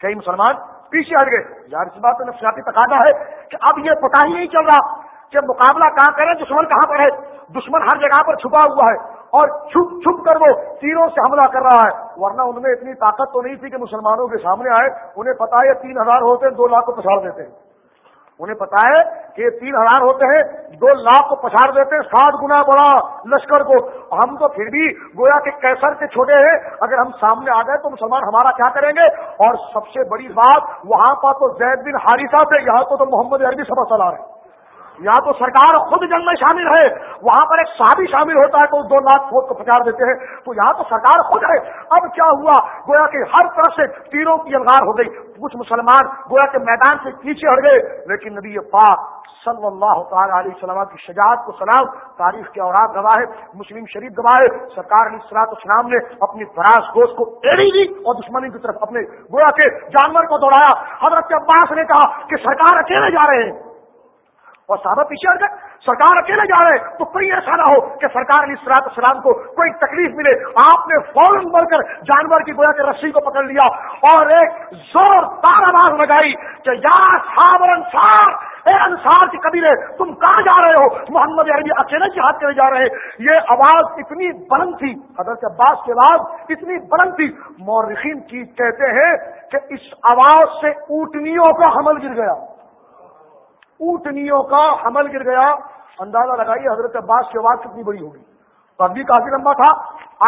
Speaker 1: کئی مسلمان پیچھے ہٹ گئے۔ یار اس بات میں نفسیاتی تقاضا ہے کہ اب یہ پتا ہی نہیں چل رہا۔ کہ مقابلہ کہاں کرے دشمن کہاں پر ہے؟ دشمن ہر جگہ پر چھپا ہوا ہے اور چھپ چھپ کر وہ تیروں سے حملہ کر رہا ہے۔ ورنہ ان میں اتنی طاقت تو نہیں تھی کہ مسلمانوں کے سامنے آئے انہیں پتا ہے تین ہزار ہوتے ہیں دو لاکھ کو پچھاڑ دیتے ہیں۔ انہیں پتا ہے کہ تین ہزار ہوتے ہیں دو لاکھ کو پچھاڑ دیتے ہیں سات گنا بڑا لشکر کو۔ ہم تو پھر بھی گویا کے کیسر کے چھوٹے ہیں۔ اگر ہم سامنے آ گئے تو مسلمان ہمارا کیا کریں گے؟ اور سب سے بڑی بات وہاں پر تو زید بن حارثہ تھے یہاں تو, تو محمد عربی سبق چلا رہے ہیں۔ یا تو سرکار خود جنگ میں شامل ہے، وہاں پر ایک صحابی شامل ہوتا ہے تو دو لاکھ فوج کو پچاڑ دیتے ہیں، تو یہاں تو سرکار خود ہے۔ اب کیا ہوا؟ گویا کہ ہر طرف سے تیروں کی الغار ہو گئی۔ کچھ مسلمان گویا کے میدان سے پیچھے ہٹ گئے، لیکن نبی پاک صلی اللہ تعالی علیہ وسلم کی شجاعت کو سلام، تاریخ کے اوراق گواہ، مسلم شریف گواہ، سرکار علیہ السلاط اسلام نے اپنی فراز گوشت کو ایڑی دی اور دشمنی کی طرف اپنے گویا کے جانور کو دوڑایا۔ حضرت عباس نے کہا کہ سرکار اکیلے جا رہے ہیں۔ اور صحابہ پیچھے ہٹ گئے۔ سرکار اکیلے جا رہے تو کوئی ایسا نہ ہو کہ سرکار علی سرات السلام کو کوئی تکلیف ملے۔ آپ نے فوراً بڑھ کر جانور کی گویا کے رسی کو پکڑ لیا اور ایک زور تار آواز لگائی کہ یا صابر انصار اے انصار کی قبیلے، تم کہاں جا رہے ہو؟ محمد عربی اکیلے جہاد کے جا رہے یہ آواز اتنی بلند تھی، حضرت عباس کی آواز اتنی بلند تھی۔ مورخین کی کہتے ہیں کہ اس آواز سے اونٹنیوں کا حمل گر گیا۔ اونٹنیوں کا حمل گر گیا۔ اندازہ لگائیے حضرت عباس کی آواز کتنی بڑی ہوگی۔ تو بھی کافی لمبا تھا۔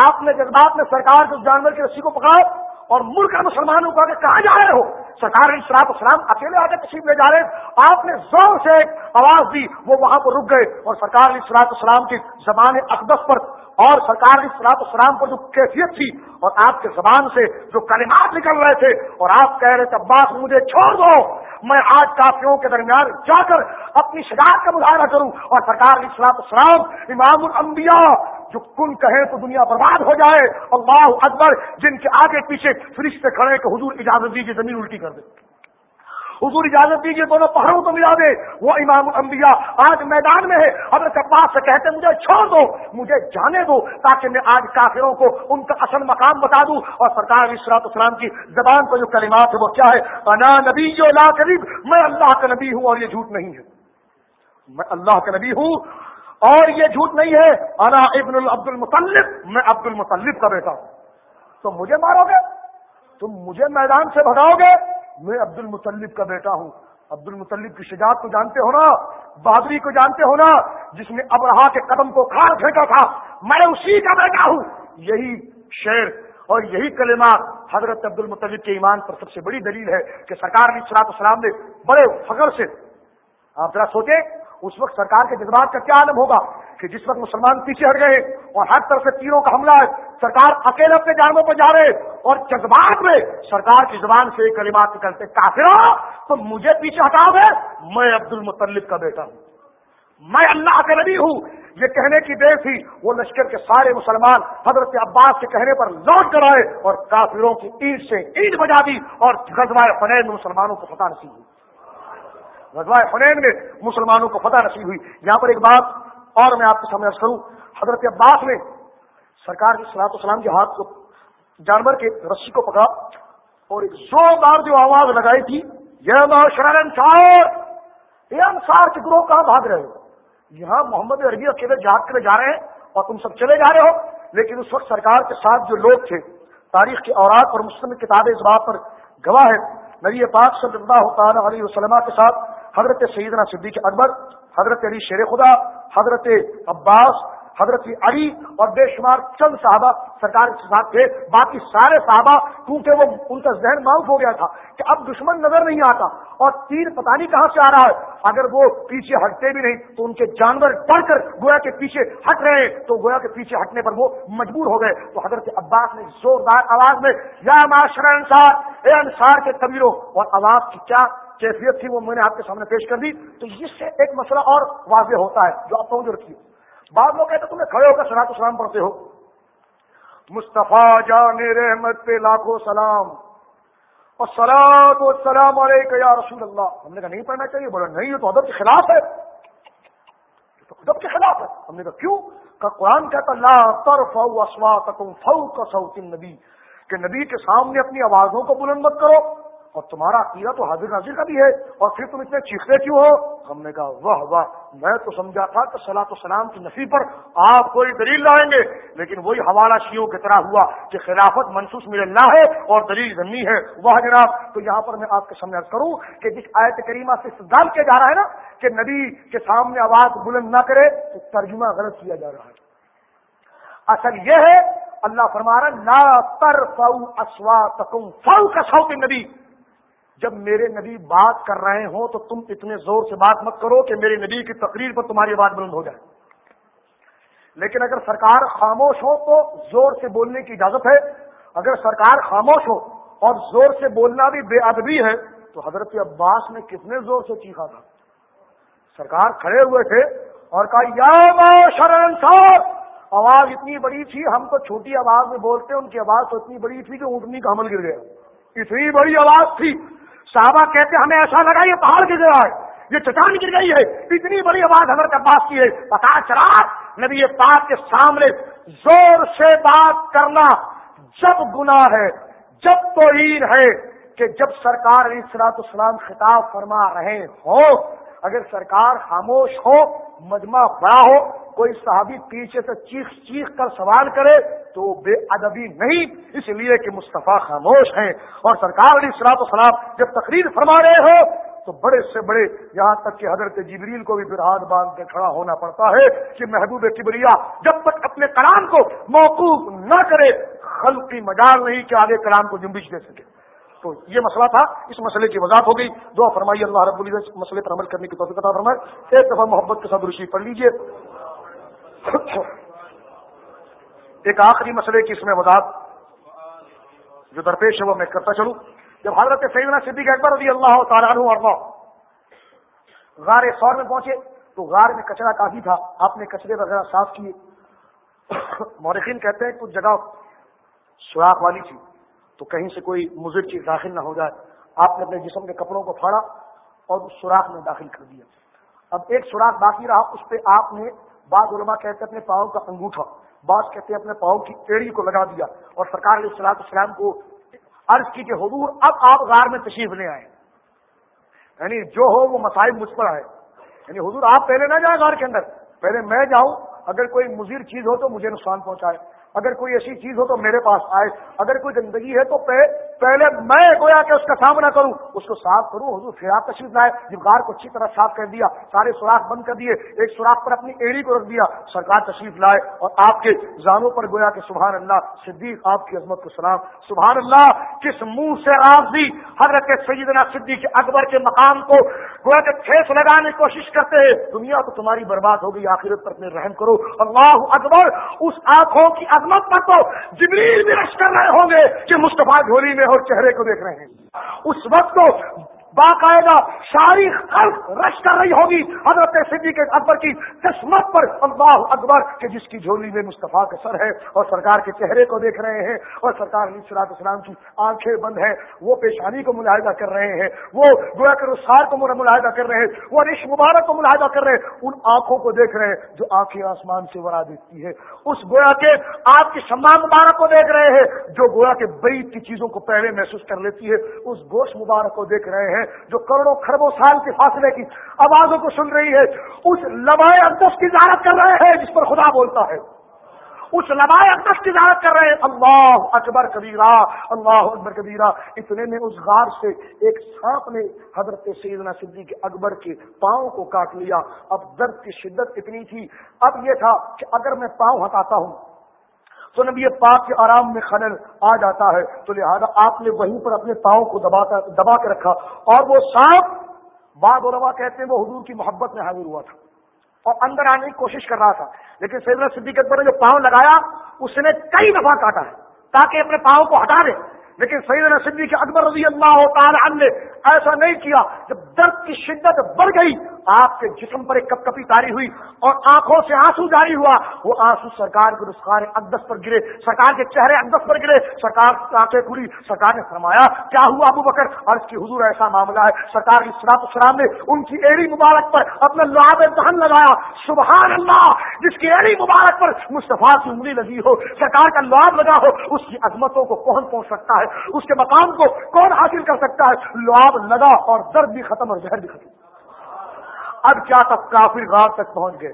Speaker 1: آپ نے جذبات میں سرکار کے جانور کی رسی کو پکڑا اور ملک مسلمانوں کو کہاں جا رہے ہو؟ سرکار اسلام اسلام اکیلے آگے تشریف لے جا رہے آپ نے زور سے ایک آواز دی، وہ وہاں پر رک گئے اور سرکار اسلام اسلام کی زبان اقدس پر اور سرکار اسلام اسلام پر جو کیفیت تھی اور آپ کے زبان سے جو کلمات نکل رہے تھے اور آپ کہہ رہے تھے، عباس مجھے چھوڑ دو۔ میں آج کافیوں کے درمیان جا کر اپنی شجاعت کا مظاہرہ کروں اور سرکار اسلام اسلام امام الانبیاء، جو کن کہیں تو دنیا برباد ہو جائے، اللہ اکبر، جن کے آگے پیچھے فرشتے کھڑے کہ حضور اجازت دیجیے زمین الٹی کر دے۔ حضور اجازت دیجیے دونوں پہاڑوں کو ملا دے۔ وہ امام الانبیاء آج میدان میں ہے۔ حضرت عباس سے کہتے مجھے چھوڑ دو، مجھے جانے دو تاکہ میں آج کافروں کو ان کا اصل مقام بتا دوں۔ اور سرکار اسرات اسلام کی زبان کو جو کلمات ہے وہ کیا ہے انا نبی جو لا قریب میں اللہ کا نبی ہوں اور یہ جھوٹ نہیں ہے۔ میں اللہ کا نبی ہوں اور یہ جھوٹ نہیں ہے۔ انا ابن عبد المطلف میں عبد المطلف کا بیٹا ہوں۔ تو مجھے مارو گے، تم مجھے میدان سے بھگاؤ گے۔ میں عبد المطلب کا بیٹا ہوں۔ عبد المطلب کی شجاعت کو جانتے ہو نا بہادری کو جانتے ہو نا جس نے ابرہا کے قدم کو کھاڑ پھینکا تھا، میں اسی کا بیٹا ہوں۔ یہی شعر اور یہی کلمات حضرت عبد المطلب کے ایمان پر سب سے بڑی دلیل ہے کہ سرکار علی سلاط اسلام نے بڑے فخر سے، آپ ذرا سوچیں، اس وقت سرکار کے جذبات کا کیا عالم ہوگا؟ کہ جس وقت مسلمان پیچھے ہٹ گئے اور ہر طرف سے تیروں کا حملہ ہے، سرکار اکیلے اپنے جانوں پہ جا رہے اور جذبات میں سرکار کی زبان سے کلمات نکلتے کافر تو مجھے پیچھے ہٹاؤ گے، میں عبد المطلب کا بیٹا ہوں۔ میں اللہ کے نبی ہوں۔ یہ کہنے کی دیر تھی، وہ لشکر کے سارے مسلمان حضرت عباس کے کہنے پر لوٹ کر آئے اور کافروں کی عید سے عید بجا دی اور غزوہ فنین میں مسلمانوں کو فتح نصیب ہوئی۔ غزوہ فنین میں مسلمانوں کو فتح نصیب ہوئی۔ یہاں پر ایک بات اور میں آپ کے سامنے کروں، حضرت عباس نے سرکار کی سلاط اسلام کے ہاتھ کو جانور کے رسی کو پکڑا اور ایک زوردار جو آواز لگائی تھی، یہ انصار یہ انصار کے گروہ کہاں بھاگ رہے ہو؟ یہاں محمد عربی اکیلے جاگ کے جا رہے ہیں اور تم سب چلے جا رہے ہو، لیکن اس وقت سرکار کے ساتھ جو لوگ تھے، تاریخ کے اوراق اور مسلم کتابیں اس بات پر گواہ ہے نبی پاک صلی اللہ تعالی علیہ وسلم کے ساتھ حضرت سیدنا صدیق اکبر، حضرت علی شیر خدا، حضرت عباس، حضرت علی اور بے شمار چند صحابہ سرکار کے ساتھ تھے، باقی سارے صحابہ، کیونکہ وہ ان کا ذہن معاف ہو گیا تھا کہ اب دشمن نظر نہیں آتا اور تیر پتہ نہیں کہاں سے آ رہا ہے۔ اگر وہ پیچھے ہٹتے بھی نہیں تو ان کے جانور ڈر کر گویا کے پیچھے ہٹ رہے ہیں۔ تو گویا کے پیچھے ہٹنے پر وہ مجبور ہو گئے۔ تو حضرت عباس نے زوردار آواز میں، یا معاشر انصار، اے انصار کے قبیلوں اور آواز کی کیا کیفیت تھی وہ میں نے آپ کے سامنے پیش کر دی۔ تو اس سے ایک مسئلہ اور واضح ہوتا ہے جو آپ توجہ رکھیے۔ بعض لوگ کہتے تمہیں کھڑے ہو کر سلاط اسلام پڑھتے ہو۔ مصطفیٰ جان رحمت پہ لاکھوں سلام۔ اور سلام و سلام علیکم یا رسول اللہ۔ ہم نے کہا نہیں پڑھنا چاہیے۔ بولا نہیں، یہ تو ادب کے خلاف ہے۔ تو ادب کے خلاف ہے۔ ہم نے کہا کیوں؟ کہ قرآن کہتا لا تر فو اسوا تم فو کہ نبی کے سامنے اپنی آوازوں کو بلند مت کرو۔ اور تمہارا عقیدہ تو حاضر ناظر کا بھی ہے، اور پھر تم اتنے چیختے کیوں ہو؟ ہم نے کہا، واہ واہ، میں تو سمجھا تھا کہ سلاۃ السلام کی نفی پر آپ کوئی دلیل لائیں گے، لیکن وہی حوالہ شیوں کی طرح ہوا کہ خلافت منسوس مل اللہ ہے اور دلیل ضمی ہے۔ وہ جناب، تو یہاں پر میں آپ کے سامنے کروں کہ جس آیت کریمہ سے استدال کیا جا رہا ہے نا کہ نبی کے سامنے آواز بلند نہ کرے، تو ترجمہ غلط کیا جا رہا ہے۔ اصل یہ ہے، اللہ فرما رہا لا تر فو اسوا تکم فو کا نبی جب میرے نبی بات کر رہے ہوں تو تم اتنے زور سے بات مت کرو کہ میرے نبی کی تقریر پر تمہاری بات بلند ہو جائے۔ لیکن اگر سرکار خاموش ہو تو زور سے بولنے کی اجازت ہے۔ اگر سرکار خاموش ہو اور زور سے بولنا بھی بے ادبی ہے تو حضرت عباس نے کتنے زور سے چیخا تھا۔ سرکار کھڑے ہوئے تھے اور کہا، یا آواز اتنی بڑی تھی، ہم تو چھوٹی آواز میں بولتے، ان کی آواز تو اتنی بڑی تھی کہ اونٹنی کا حمل گر گیا۔ اتنی بڑی آواز تھی۔ صحابہ کہتے ہمیں ایسا لگا یہ پہاڑ گر گیا ہے، یہ چٹان گر گئی ہے، اتنی بڑی آواز حضرت عباس کی ہے۔ پتا چلا، نبی پاک کے سامنے زور سے بات کرنا جب گنا ہے، جب تو ہے کہ جب سرکار علیہ السلاط اسلام خطاب فرما رہے ہو اگر سرکار خاموش ہو، مجمع بڑا ہو کوئی صحابی پیچھے سے چیخ چیخ کر سوال کرے تو بے ادبی نہیں، اس لیے کہ مصطفیٰ خاموش ہیں۔ اور سرکار علی سلاط سلام جب تقریر فرما رہے ہو تو بڑے سے بڑے یہاں تک کہ حضرت جبریل کو بھی پھر ہاتھ باندھ کے کھڑا ہونا پڑتا ہے کہ محبوب کبریا جب تک اپنے کلام کو موقوف نہ کرے، خلقی مجال نہیں کہ آگے کلام کو جنبش دے سکے۔ تو یہ مسئلہ تھا۔ اس مسئلے کی وضاحت ہو گئی۔ دعا فرمائی اللہ رب العزت مسئلے پر عمل کرنے کی توفیق عطا فرمائے۔ ایک دفعہ محبت کے ساتھ رشی پڑھ لیجیے۔ ایک آخری مسئلے کی اس میں وضاحت جو درپیش ہے وہ میں کرتا چلوں۔ جب حضرت سیدنا صدیق اکبر رضی اللہ تعالیٰ عنہ اور غار سور میں پہنچے تو غار میں کچرا کافی تھا۔ آپ نے کچرے وغیرہ صاف کیے۔ مورخین کہتے ہیں کچھ جگہ سوراخ والی تھی تو کہیں سے کوئی مضر چیز داخل نہ ہو جائے۔ آپ نے اپنے جسم کے کپڑوں کو پھاڑا اور اس سوراخ میں داخل کر دیا۔ اب ایک سوراخ باقی رہا، اس پہ آپ نے بعض علماء کہتے اپنے پاؤں کا انگوٹھا، بعض کہتے ہیں اپنے پاؤں کی ایڑی کو لگا دیا اور سرکار علیہ السلام اسلام کو عرض کی کہ حضور اب آپ غار میں تشریف لے آئے۔ یعنی جو ہو وہ مسائل مجھ پر آئے۔ یعنی حضور آپ پہلے نہ جائیں غار کے اندر، پہلے میں جاؤں، اگر کوئی مضر چیز ہو تو مجھے نقصان پہنچائے، اگر کوئی ایسی چیز ہو تو میرے پاس آئے، اگر کوئی گندگی ہے تو پہلے میں گویا کہ اس کا سامنا کروں، اس کو صاف کروں، حضور پھر آپ تشریف لائے، جب کو اچھی طرح صاف کر دیا، سارے سوراخ بند کر دیے، ایک سوراخ پر اپنی ایڑی کو رکھ دیا، سرکار تشریف لائے اور آپ کے جانوں پر گویا کہ سبحان اللہ، صدیق آپ کی عظمت کو سلام۔ سبحان اللہ، کس منہ سے آپ دی حضرت سیدنا صدیق اکبر کے مقام کو گویا کہ ٹھیس لگانے کی کوشش کرتے ہیں، دنیا تو تمہاری برباد ہو گئی، آخرت پر اپنے رحم کرو۔ اللہ اکبر، اس آنکھوں کی عظمت پر تو جبریل بھی رش کر رہے ہوں گے کہ مصطفیٰ جھولی میں اور چہرے کو دیکھ رہے ہیں۔ اس وقت تو باقاعدہ ساری خلق رش کر رہی ہوگی۔ حضرت صدیق اکبر کی قسمت پر اللہ اکبر کہ جس کی جھولی میں مصطفیٰ کا سر ہے اور سرکار کے چہرے کو دیکھ رہے ہیں اور سرکار علی صلاح السلام کی آنکھیں بند ہیں، وہ پیشانی کو ملاحدہ کر رہے ہیں، وہ گویا کے رسار کو ملاحدہ کر رہے ہیں، وہ رش مبارک کو ملاحدہ کر رہے ہیں۔ ان آنکھوں کو دیکھ رہے ہیں جو آنکھیں آسمان سے ورا دیتی ہے اس گویا کے آپ کی شما مبارک کو دیکھ رہے ہیں جو گویا کے بعید کی چیزوں کو پہلے محسوس کر لیتی ہے۔ اس گوشت مبارک کو دیکھ رہے ہیں جو کروڑوں خربوں سال کے فاصلے کی آوازوں کو سن رہی ہے، اس لبائے اقدس کی زیارت کر رہے ہیں جس پر خدا بولتا ہے۔ اس لبائے اقدس کی زیارت کر رہے ہیں۔ اللہ اکبر کبیرہ، اللہ اکبر کبیرہ۔ اتنے میں اس غار سے ایک سانپ نے حضرت سیدنا صدیق اکبر کے پاؤں کو کاٹ لیا۔ اب درد کی شدت اتنی تھی۔ اب یہ تھا کہ اگر میں پاؤں ہٹاتا ہوں تو نبی پاک کے آرام میں خلل آ جاتا ہے۔ تو لہذا آپ نے وہیں پر اپنے پاؤں کو دبا کر دبا کے رکھا۔ اور وہ سانپ بعد علماء کہتے ہیں وہ حضور کی محبت میں حاضر ہوا تھا۔ اور اندر آنے کی کوشش کر رہا تھا۔ لیکن سیدنا صدیق اکبر نے جو پاؤں لگایا، اس نے کئی دفعہ کاٹا ہے تاکہ اپنے پاؤں کو ہٹا دے۔ لیکن سیدنا صدیق اکبر رضی اللہ تعالی عنہ نے ایسا نہیں کیا جب درد کی شدت بڑھ گئی، آپ کے جسم پر ایک کپ کپی تاری ہوئی اور آنکھوں سے آنسو جاری ہوا۔ وہ آنسو سرکار کے رسخار اقدس پر گرے، سرکار کے چہرے اقدس پر گرے۔ سرکار آنکھیں کھلی۔ سرکار نے فرمایا، کیا ہوا ابو بکر؟ اور اس کی، حضور ایسا معاملہ ہے۔ سرکار کی سلاط السلام نے ان کی ایڑی مبارک پر اپنا لعاب دہن لگایا۔ سبحان اللہ، جس کی ایڑی مبارک پر مصطفیٰ کی انگلی لگی ہو، سرکار کا لعاب لگا ہو، اس کی عظمتوں کو کون پہنچ سکتا ہے؟ اس کے مقام کو کون حاصل کر سکتا ہے؟ لعاب لگا اور درد بھی ختم اور زہر بھی ختم۔ اب کیا تک کافر غار تک پہنچ گئے۔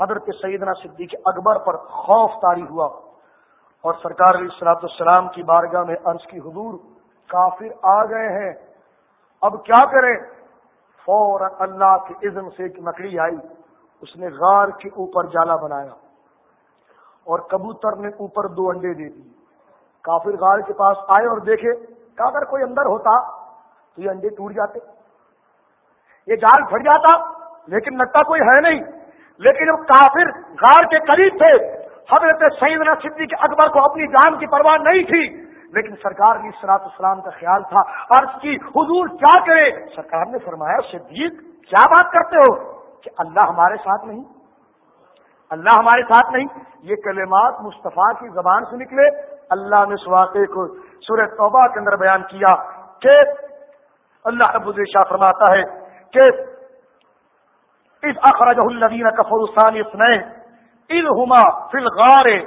Speaker 1: حضرت سیدنا صدیق اکبر پر خوف تاری ہوا اور سرکار علیہ السلاط السلام کی بارگاہ میں عرض کی، حضور، کافر آ گئے ہیں۔ اب کیا کریں؟ فور اللہ کے عزم سے ایک مکڑی آئی۔ اس نے غار کے اوپر جالا بنایا اور کبوتر نے اوپر دو انڈے دے دی کافر غار کے پاس آئے اور دیکھے کہ اگر کوئی اندر ہوتا تو یہ انڈے ٹوٹ جاتے۔ یہ جال پھٹ جاتا، لیکن لگتا کوئی ہے نہیں۔ لیکن جب کافر غار کے قریب تھے، حضرت سیدنا صدیق اکبر کو اپنی جان کی پرواہ نہیں تھی، لیکن سرکار نے سلاط اسلام کا خیال تھا اور اس کی، حضور کیا کرے؟ سرکار نے فرمایا، صدیق، کیا بات کرتے ہو؟ کہ اللہ ہمارے ساتھ نہیں۔ اللہ ہمارے ساتھ نہیں۔ یہ کلمات مصطفیٰ کی زبان سے نکلے۔ اللہ نے اس واقعے کو سورہ توبہ کے اندر بیان کیا کہ اللہ رب شاہ فرماتا ہے کہ اس اخراج الدین کفر ثانی اسنین ان فل غارے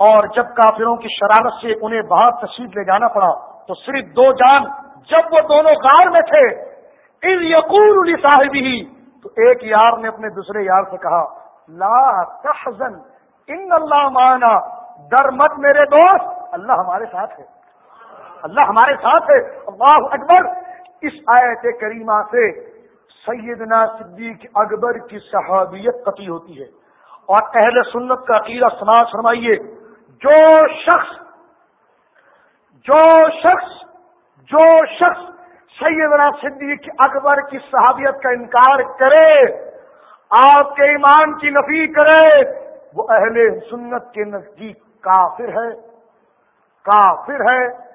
Speaker 1: اور جب کافروں کی شرارت سے انہیں باہر تشریف لے جانا پڑا تو صرف دو جان جب وہ دونوں غار میں تھے ان یقور علی صاحب ہی تو ایک یار نے اپنے دوسرے یار سے کہا، لا تحزن، ان اللہ مانا ڈر مت میرے دوست، اللہ ہمارے ساتھ ہے۔ اللہ ہمارے ساتھ ہے۔ اللہ اکبر۔ اس آیت کریمہ سے سیدنا صدیق اکبر کی صحابیت قطعی ہوتی ہے۔ اور اہل سنت کا عقیدہ سماج فرمائیے۔ جو شخص جو شخص جو شخص سیدنا صدیق اکبر کی صحابیت کا انکار کرے، آپ کے ایمان کی نفی کرے، وہ اہل سنت کے نزدیک کافر ہے۔ کافر ہے۔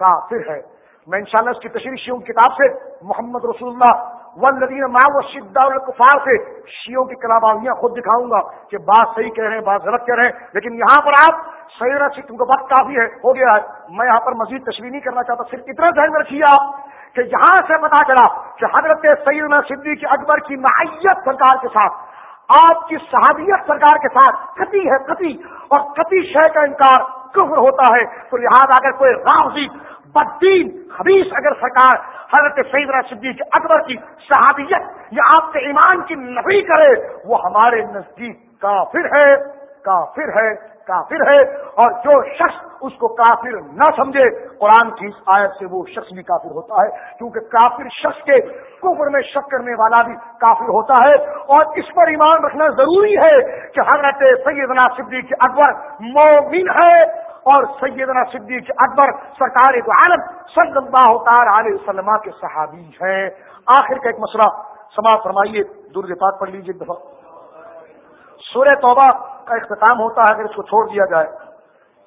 Speaker 1: کافر ہے۔ میں انشاءاللہ اس کی تشریح شیوں کتاب سے، محمد رسول اللہ ولدین ماں و شدہ القفار سے شیوں کی کلابازیاں خود دکھاؤں گا کہ بات صحیح کہہ رہے ہیں، بات غلط کہہ رہے ہیں۔ لیکن یہاں پر آپ صحیح سیدنا تم کو وقت کافی ہے، ہو گیا ہے۔ میں یہاں پر مزید تشریح نہیں کرنا چاہتا، صرف اتنا ذہن میں رکھیے آپ کہ یہاں سے پتا چلا کہ حضرت سیدنا صدیق اکبر کی معیت سرکار کے ساتھ، آپ کی صحابیت سرکار کے ساتھ کتی ہے کتی اور کتی شے کا انکار کفر ہوتا ہے، تو لہٰذا اگر کوئی غازی بدین حبیث اگر سرکار حضرت سیدنا صدیق اکبر کی صحابیت یا آپ کے ایمان کی نفی کرے، وہ ہمارے نزدیک کافر ہے کافر ہے۔ کافر ہے اور جو شخص اس کو کافر نہ سمجھے، قرآن کی اس آیت سے وہ شخص بھی کافر ہوتا ہے، کیونکہ کافر شخص کے کفر میں شک کرنے والا بھی کافر ہوتا ہے اور اس پر ایمان رکھنا ضروری ہے کہ حضرت سیدنا صدیق اکبر مومن ہے اور سیدنا صدیق اکبر سرکار دو عالم صلی اللہ تعالی علیہ وسلم کے صحابی ہیں۔ آخر کا ایک مسئلہ سما فرمائیے درد پاک پڑھ لیجیے ایک دفعہ۔ سورہ توبہ کا اختتام ہوتا ہے، اگر اس کو چھوڑ دیا جائے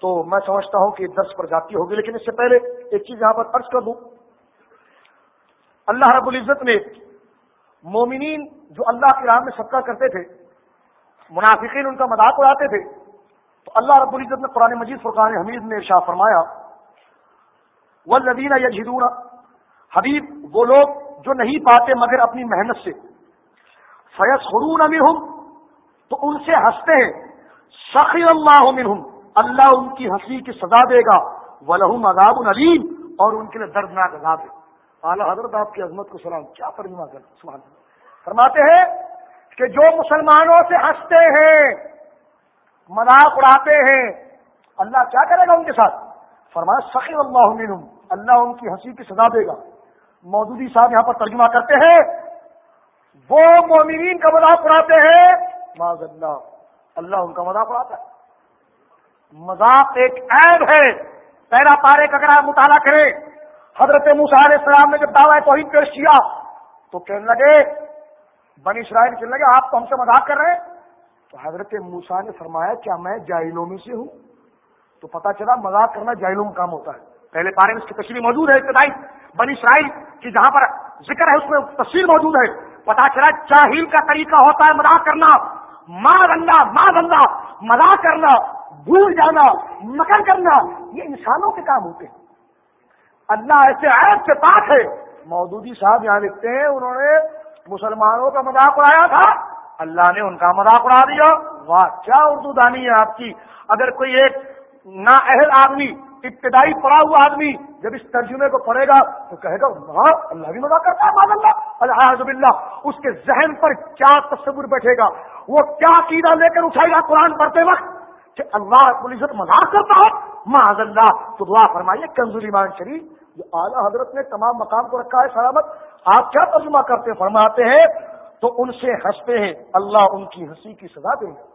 Speaker 1: تو میں سمجھتا ہوں کہ درس پر جاتی ہوگی، لیکن اس سے پہلے ایک چیز یہاں پر عرض کر دوں۔ اللہ رب العزت نے مومنین جو اللہ کی راہ میں صدقہ کرتے تھے، منافقین ان کا مذاق اڑاتے تھے، تو اللہ رب العزت نے قرآن مجید، فرقان حمید نے شاہ فرمایا وہ لدینہ یا حبیب، وہ لوگ جو نہیں پاتے مگر اپنی محنت سے فیص خرون ہوں تو ان سے ہنستے ہیں۔ سخی اللہ منہم، اللہ ان کی ہنسی کی سزا دے گا وہ لہم عذاب العلیم اور ان کے لیے دردناک عذاب ہے۔ اعلیٰ حضرت آپ کی عظمت کو سلام، کیا ترجمہ کر سبحان فرماتے ہیں کہ جو مسلمانوں سے ہنستے ہیں، مذاق اڑاتے ہیں، اللہ کیا کرے گا ان کے ساتھ؟ فرمایا سخی اللہ منہم، اللہ ان کی ہنسی کی سزا دے گا۔ مودودی صاحب یہاں پر ترجمہ کرتے ہیں، وہ مومنین کا مذاق اڑاتے ہیں معذ اللہ۔ اللہ ان کا مذاق اڑاتا ہے۔ مذاق ایک عیب ہے۔ پہلا پارے کا اگر آپ مطالعہ کریں، حضرت علیہ السلام نے جب دعوی توحید پیش کیا، تو کہنے لگے، بنی اسرائیل کہنے لگے، آپ تو ہم سے مذاق کر رہے ہیں؟ تو حضرت موسا نے فرمایا، کیا میں جائلوں میں سے ہوں؟ تو پتا چلا، مذاق کرنا جائلوں میں کام ہوتا ہے۔ پہلے پارے میں اس کی تصویر موجود ہے، ابتدائی بنی اسرائیل کی جہاں پر ذکر ہے، اس میں تصویر موجود ہے۔ پتا چلا چاہیل کا طریقہ ہوتا ہے مذاق کرنا۔ ماں گندا ماں گندا مذاق کرنا، بھول جانا، مکر کرنا، یہ انسانوں کے کام ہوتے ہیں۔ اللہ ایسے عیب سے پاک ہے مودودی صاحب یہاں لکھتے ہیں، انہوں نے مسلمانوں کا مذاق اڑایا تھا۔ اللہ نے ان کا مذاق اڑا دیا۔ واہ، کیا اردو دانی ہے آپ کی۔ اگر کوئی ایک نا اہل آدمی ابتدائی پڑا ہوا آدمی جب اس ترجمے کو پڑھے گا تو کہے گا ہاں اللہ بھی مزہ کرتا ہے اللہ! الحمد اللہ اس کے ذہن پر کیا تصور بیٹھے گا؟ وہ کیا قیدا لے کر اٹھائے گا قرآن پڑھتے وقت؟ کہ اللہ عزت مذاق کرتا ہے معذ اللہ۔ تو دعا فرمائیے کنزوری مان شریف، جو اعلیٰ حضرت نے تمام مقام کو رکھا ہے سلامت، آپ کیا ترجمہ کرتے فرماتے ہیں، تو ان سے ہنستے ہیں، اللہ ان کی ہنسی کی سزا دے گا۔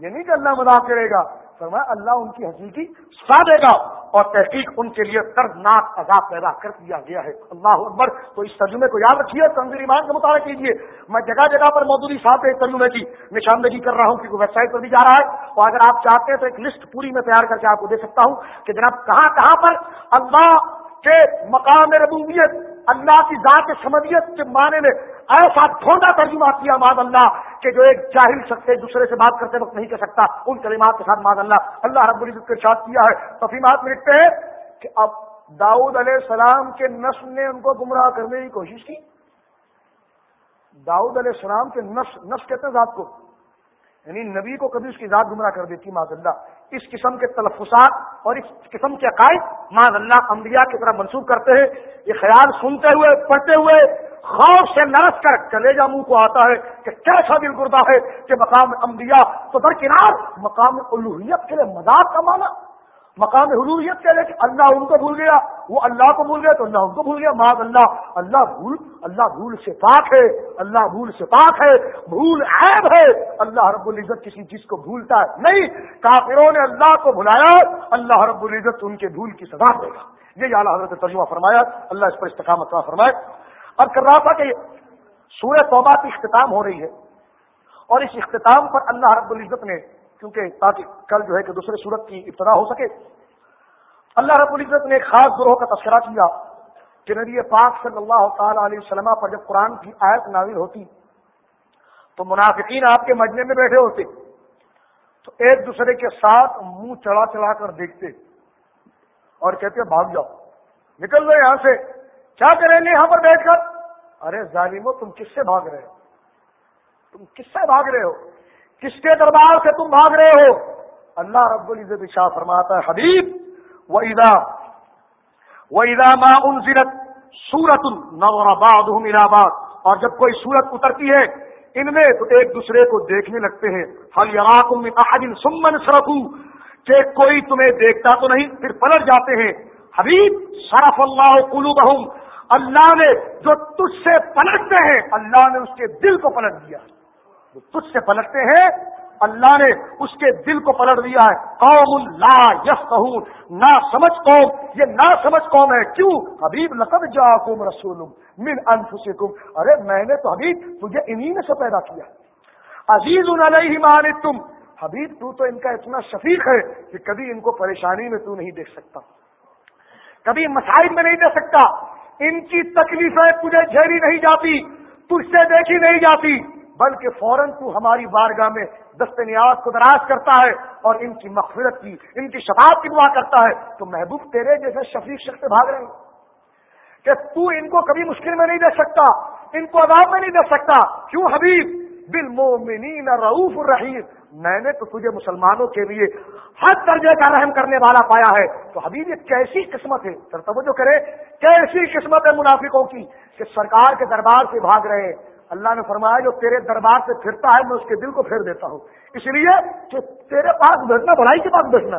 Speaker 1: یہ نہیں کہ اللہ مذاق کرے گا۔ فرمایا، اللہ ان کی ہنسی کی دے گا اور تحقیق ان کے لیے دردناک عذاب پیدا کر دیا گیا ہے۔ اللہ اکبر، تو اس ترجمے کو یاد رکھیے تنظیر ایمان کے مطالعہ کیجیے۔ میں جگہ جگہ پر موجودی صاحب کے ترجمے کی نشاندہی کر رہا ہوں کیونکہ ویب سائٹ پر بھی جا رہا ہے۔ اور اگر آپ چاہتے ہیں تو ایک لسٹ پوری میں تیار کر کے آپ کو دے سکتا ہوں کہ جناب کہاں کہاں پر اللہ کے مقام ربوبیت اللہ کی ذات سمدیت کے معنی میں ایسا تھوڑا ترجمہ کیا ماد اللہ کہ جو ایک جاہل سکتے دوسرے سے بات کرتے وقت نہیں کر سکتا، ان کلمات کے ساتھ ماد اللہ اللہ رب العزت کے ساتھ کیا ہے۔ تفیمات میں لکھتے ہیں کہ اب داؤد علیہ السلام کے نسل نے ان کو گمراہ کرنے کی کوشش کی۔ داؤد علیہ السلام کے نس نس کہتے ہیں ذات کو۔ یعنی نبی کو کبھی اس کی ذات گمراہ کر دیتی ماض اللہ۔ اس قسم کے تلفظات اور اس قسم کے عقائد ماض اللہ انبیاء کی طرح منسوخ کرتے ہیں۔ یہ خیال سنتے ہوئے، پڑھتے ہوئے خوف سے نرس کر کلیجا منہ کو آتا ہے کہ کیسا دل گردہ ہے کہ مقام انبیاء تو درکنار مقام الوحیت کے لیے مذاق کا مقام حلولیت کہہ لے کہ اللہ ان کو بھول گیا، وہ اللہ کو بھول گیا تو اللہ ان کو بھول گیا۔ ماض اللہ اللہ بھول اللہ بھول سے پاک ہے، اللہ بھول سے پاک ہے، بھول عیب ہے۔ اللہ رب العزت کسی چیز کو بھولتا ہے نہیں۔ کافروں نے اللہ کو بھلایا، اللہ رب العزت ان کے بھول کی سزا دے گا۔ یہ اعلیٰ حضرت ترجمہ فرمایا، اللہ اس پر استقامت کا فرمائے۔ اب کر رہا تھا کہ سورہ توبہ کی اختتام ہو رہی ہے، اور اس اختتام پر اللہ رب العزت نے کیونکہ تاکہ کل جو ہے کہ دوسرے صورت کی ابتدا ہو سکے۔ اللہ رب العزت نے ایک خاص گروہ کا تذکرہ کیا کہ نبی پاک صلی اللہ تعالی علیہ وسلم پر جب قرآن کی آیت نازل ہوتی، تو منافقین آپ کے مجمے میں بیٹھے ہوتے، تو ایک دوسرے کے ساتھ منہ چڑھا چڑھا کر دیکھتے اور کہتے، بھاگ جاؤ، نکل گئے یہاں سے، کیا کریں گے یہاں پر بیٹھ کر؟ ارے ظالمو، تم کس سے بھاگ رہے ہو؟ تم کس سے بھاگ رہے ہو؟ کس کے دربار سے تم بھاگ رہے ہو؟ اللہ رب العزت شاہ فرماتا ہے، حبیب و ادا و ادا ما انزلت سورت الباد الہباد اور جب کوئی سورت اترتی ہے، ان میں تو ایک دوسرے کو دیکھنے لگتے ہیں۔ حل یراکم من احد سمن سرکو کہ کوئی تمہیں دیکھتا تو نہیں، پھر پلٹ جاتے ہیں۔ حبیب، صرف اللہ قلوبہم اللہ نے جو تجھ سے پلٹتے ہیں، اللہ نے اس کے دل کو پلٹ دیا۔ تجھ سے پلٹتے ہیں؟ اللہ نے اس کے دل کو پلٹ دیا ہے۔ قوم لا یس نہ سمجھ قوم، یہ نہ سمجھ قوم ہے۔ کیوں؟ حبیب لقب جا رسول من انفسکم۔ ارے، میں نے تو حبیب تجھے انہی میں سے پیدا کیا۔ عزیز علیہ مان تم حبیب، تو تو ان کا اتنا شفیق ہے کہ کبھی ان کو پریشانی میں تو نہیں دیکھ سکتا۔ کبھی مسائل میں نہیں دے سکتا۔ ان کی تکلیفیں تجھے جھیری نہیں جاتی، تجھ سے دیکھی نہیں جاتی۔ بلکہ فوراً تو ہماری بارگاہ میں دست نیاز کو دراز کرتا ہے اور ان کی مغفرت کی، ان کی شفاعت کی دعا کرتا ہے۔ تو محبوب تیرے جیسے شفیق شخص بھاگ رہے ہیں۔ کہ تو ان کو کبھی مشکل میں نہیں دے سکتا، ان کو عذاب میں نہیں دے سکتا۔ کیوں حبیب؟ بالمومنین رعوف الرحیم۔ میں نے تو تجھے مسلمانوں کے لیے ہر درجے کا رحم کرنے والا پایا ہے۔ تو حبیب، یہ کیسی قسمت ہے؟ سر توجہ کرے کیسی قسمت ہے منافقوں کی؟ کہ سرکار کے دربار سے بھاگ رہے اللہ نے فرمایا جو تیرے دربار سے پھرتا ہے، میں اس کے دل کو پھیر دیتا ہوں۔ اس لیے کہ تیرے پاس بیٹھنا بڑائی کے پاس بیٹھنا۔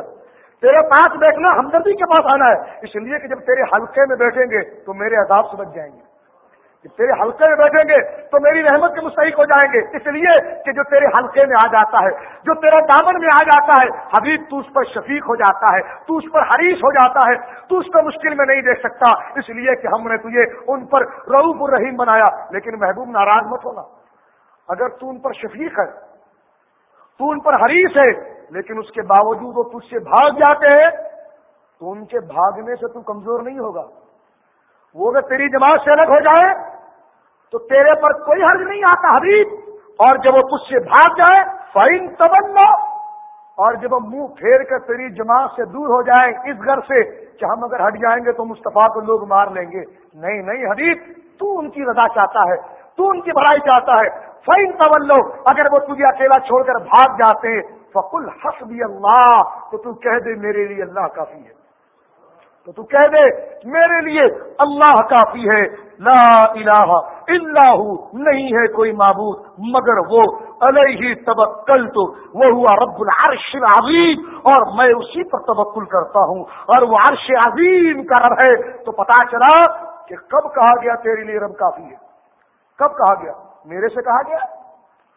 Speaker 1: تیرے پاس بیٹھنا، ہمدردی کے پاس آنا ہے۔ اس لیے کہ جب تیرے حلقے میں بیٹھیں گے تو میرے عذاب سے بچ جائیں گے۔ جب تیرے حلقے میں بیٹھیں گے تو میری رحمت کے مستحق ہو جائیں گے۔ اس لیے کہ جو تیرے حلقے میں آ جاتا ہے، جو تیرے دامن میں آ جاتا ہے، حبیب تو اس پر شفیق ہو جاتا ہے، تو اس پر حریص ہو جاتا ہے، تو اس کو مشکل میں نہیں دیکھ سکتا۔ اس لیے کہ ہم نے تجھے ان پر روف الرحیم بنایا۔ لیکن محبوب ناراض مت ہونا۔ اگر تو ان پر شفیق ہے، تو ان پر حریص ہے، لیکن اس کے باوجود وہ تجھ سے بھاگ جاتے ہیں، تو ان کے بھاگنے سے تو کمزور نہیں ہوگا۔ وہ اگر تیری جماعت سے الگ ہو جائے تو تیرے پر کوئی حرض نہیں آتا حبیب۔ اور جب وہ تجھ سے بھاگ جائے فائن تبنا اور جب وہ منہ پھیر کر تیری جماعت سے دور ہو جائیں اس گھر سے کہ ہم اگر ہٹ جائیں گے تو مصطفیٰ کو لوگ مار لیں گے۔ نہیں نہیں حبیب، تو ان کی رضا چاہتا ہے، تو ان کی بھلائی چاہتا ہے۔ فائن طلو اگر وہ تجھے اکیلا چھوڑ کر بھاگ جاتے ہیں فکل حسبی اللہ تو تو کہہ دے، میرے لیے اللہ کافی ہے۔ تو تو کہہ دے، میرے لیے اللہ کافی ہے۔ لا الہ الا نہیں ہے کوئی معبود، مگر وہ علیہ توکل تو وہ ہوا رب العرش العظیم، اور میں اسی پر توکل کرتا ہوں۔ اور وہ عرش عظیم کا رب ہے۔ تو پتا چلا کہ کب کہا گیا تیرے لیے رب کافی ہے؟ کب کہا گیا؟ میرے سے کہا گیا؟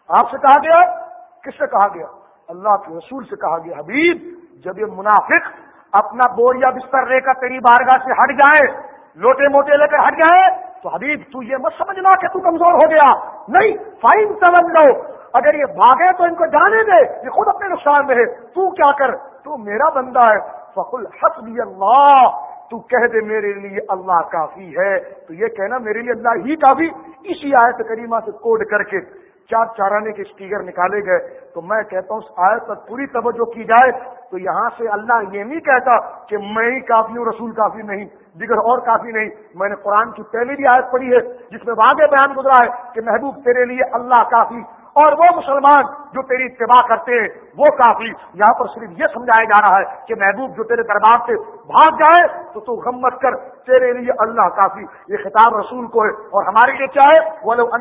Speaker 1: آپ سے کہا گیا؟ کس سے کہا گیا؟ اللہ کے رسول سے کہا گیا۔ حبیب، جب یہ منافق اپنا بوریا بستر لے کر تیری بارگاہ سے ہٹ جائے، لوٹے موٹے لے کر ہٹ جائے تو حبیب، تو یہ مت سمجھنا کہ تو کمزور ہو گیا۔ نہیں، فائن سمجھ لو۔ اگر یہ بھاگے تو ان کو جانے دے، یہ خود اپنے نقصان میں ہے۔ تو کیا کر؟ تو میرا بندہ ہے۔ فخل حسبی اللہ، تو کہہ دے میرے لیے اللہ کافی ہے۔ تو یہ کہنا میرے لیے اللہ ہی کافی۔ اسی آیت کریمہ سے کوڈ کر کے چار چارانے کے اسٹیگر نکالے گئے۔ تو میں کہتا ہوں، اس آیت پر پوری توجہ کی جائے۔ تو یہاں سے اللہ یہ نہیں کہتا کہ میں ہی کافی ہوں، رسول کافی نہیں۔ دیگر اور کافی نہیں۔ میں نے قرآن کی پہلی بھی آیت پڑھی ہے، جس میں واضح بیان گزرا ہے کہ محبوب تیرے لیے اللہ کافی اور وہ مسلمان جو تیری اتباع کرتے ہیں، وہ کافی۔ یہاں پر صرف یہ سمجھایا جا رہا ہے کہ محبوب جو تیرے دربار سے بھاگ جائے، تو تو غم مت کر، تیرے لیے اللہ کافی۔ یہ خطاب رسول کو ہے۔ اور ہمارے لیے کیا ہے؟ وہ لوگ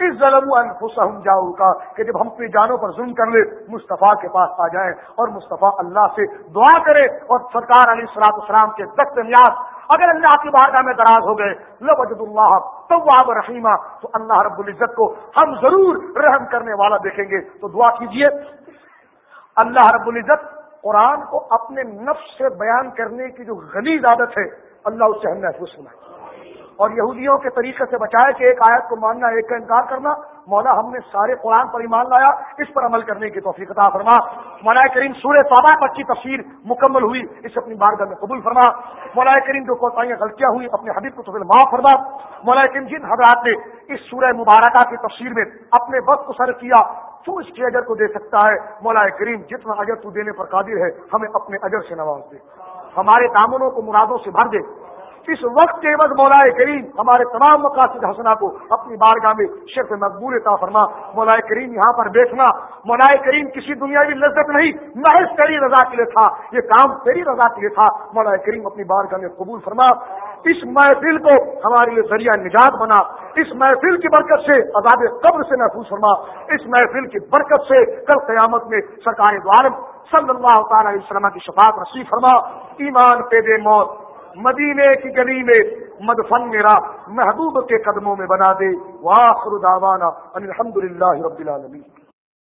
Speaker 1: اس ظلم انفسہم جاؤ کا کہ جب ہم اپنی جانوں پر ظلم کر لے، مصطفیٰ کے پاس آ جائیں اور مصطفیٰ اللہ سے دعا کرے اور سرکار علی سلاط اسلام کے دست نیاز۔ اگر اللہ کی بارگاہ میں دراز ہو گئے لبد اللہ تو رحیمہ، تو اللہ رب العزت کو ہم ضرور رحم کرنے والا دیکھیں گے۔ تو دعا کیجیے۔ اللہ رب العزت قرآن کو اپنے نفس سے بیان کرنے کی جو غلیظ عادت ہے، اللہ اس سے ہم محفوظ سنائے اور یہودیوں کے طریقے سے بچائے کہ ایک آیت کو ماننا، ایک کا انکار کرنا، مولا ہم نے سارے قرآن پر ایمان لایا، اس پر عمل کرنے کی توفیق عطا فرما۔ مولا کریم سورہ صابہ پر کی تفسیر مکمل ہوئی اس اپنی بارگاہ میں قبول فرما۔ مولا کریم جو کوتاہیاں غلطیاں ہوئی اپنے حبیب کو تفصیل معاف فرما۔ مولا کریم جن حضرات نے اس سورہ مبارکہ کی تفسیر میں اپنے وقت کو سر کیا، تو اس کے اجر کو دے سکتا ہے۔ مولا کریم جتنا اجر تو دینے پر قادر ہے، ہمیں اپنے اجر سے نواز دے۔ ہمارے دامنوں کو مرادوں سے بھر دے۔ اس وقت کے وقت مولا کریم ہمارے تمام مقاصد حسنا کو اپنی بارگاہ میں شرف مقبول تا فرما۔ مولا کریم یہاں پر بیٹھنا مولا کریم کسی دنیاوی لذت نہیں، محض تیری رضا کے لیے تھا، یہ کام تیری رضا کے لیے تھا۔ مولا کریم اپنی بارگاہ میں قبول فرما۔ اس محفل کو ہمارے لیے ذریعہ نجات بنا۔ اس محفل کی برکت سے عذاب قبر سے محفوظ فرما۔ اس محفل کی برکت سے کل قیامت میں سرکار دوارم صلی اللہ تعالی علیہ وسلم کی شفاعت رسیف فرما۔ ایمان پہ دے موت۔ مدینے کی گلی میں مدفن میرا محبوب کے قدموں میں بنا دے واخر دعوانا الحمد للہ رب العالمین۔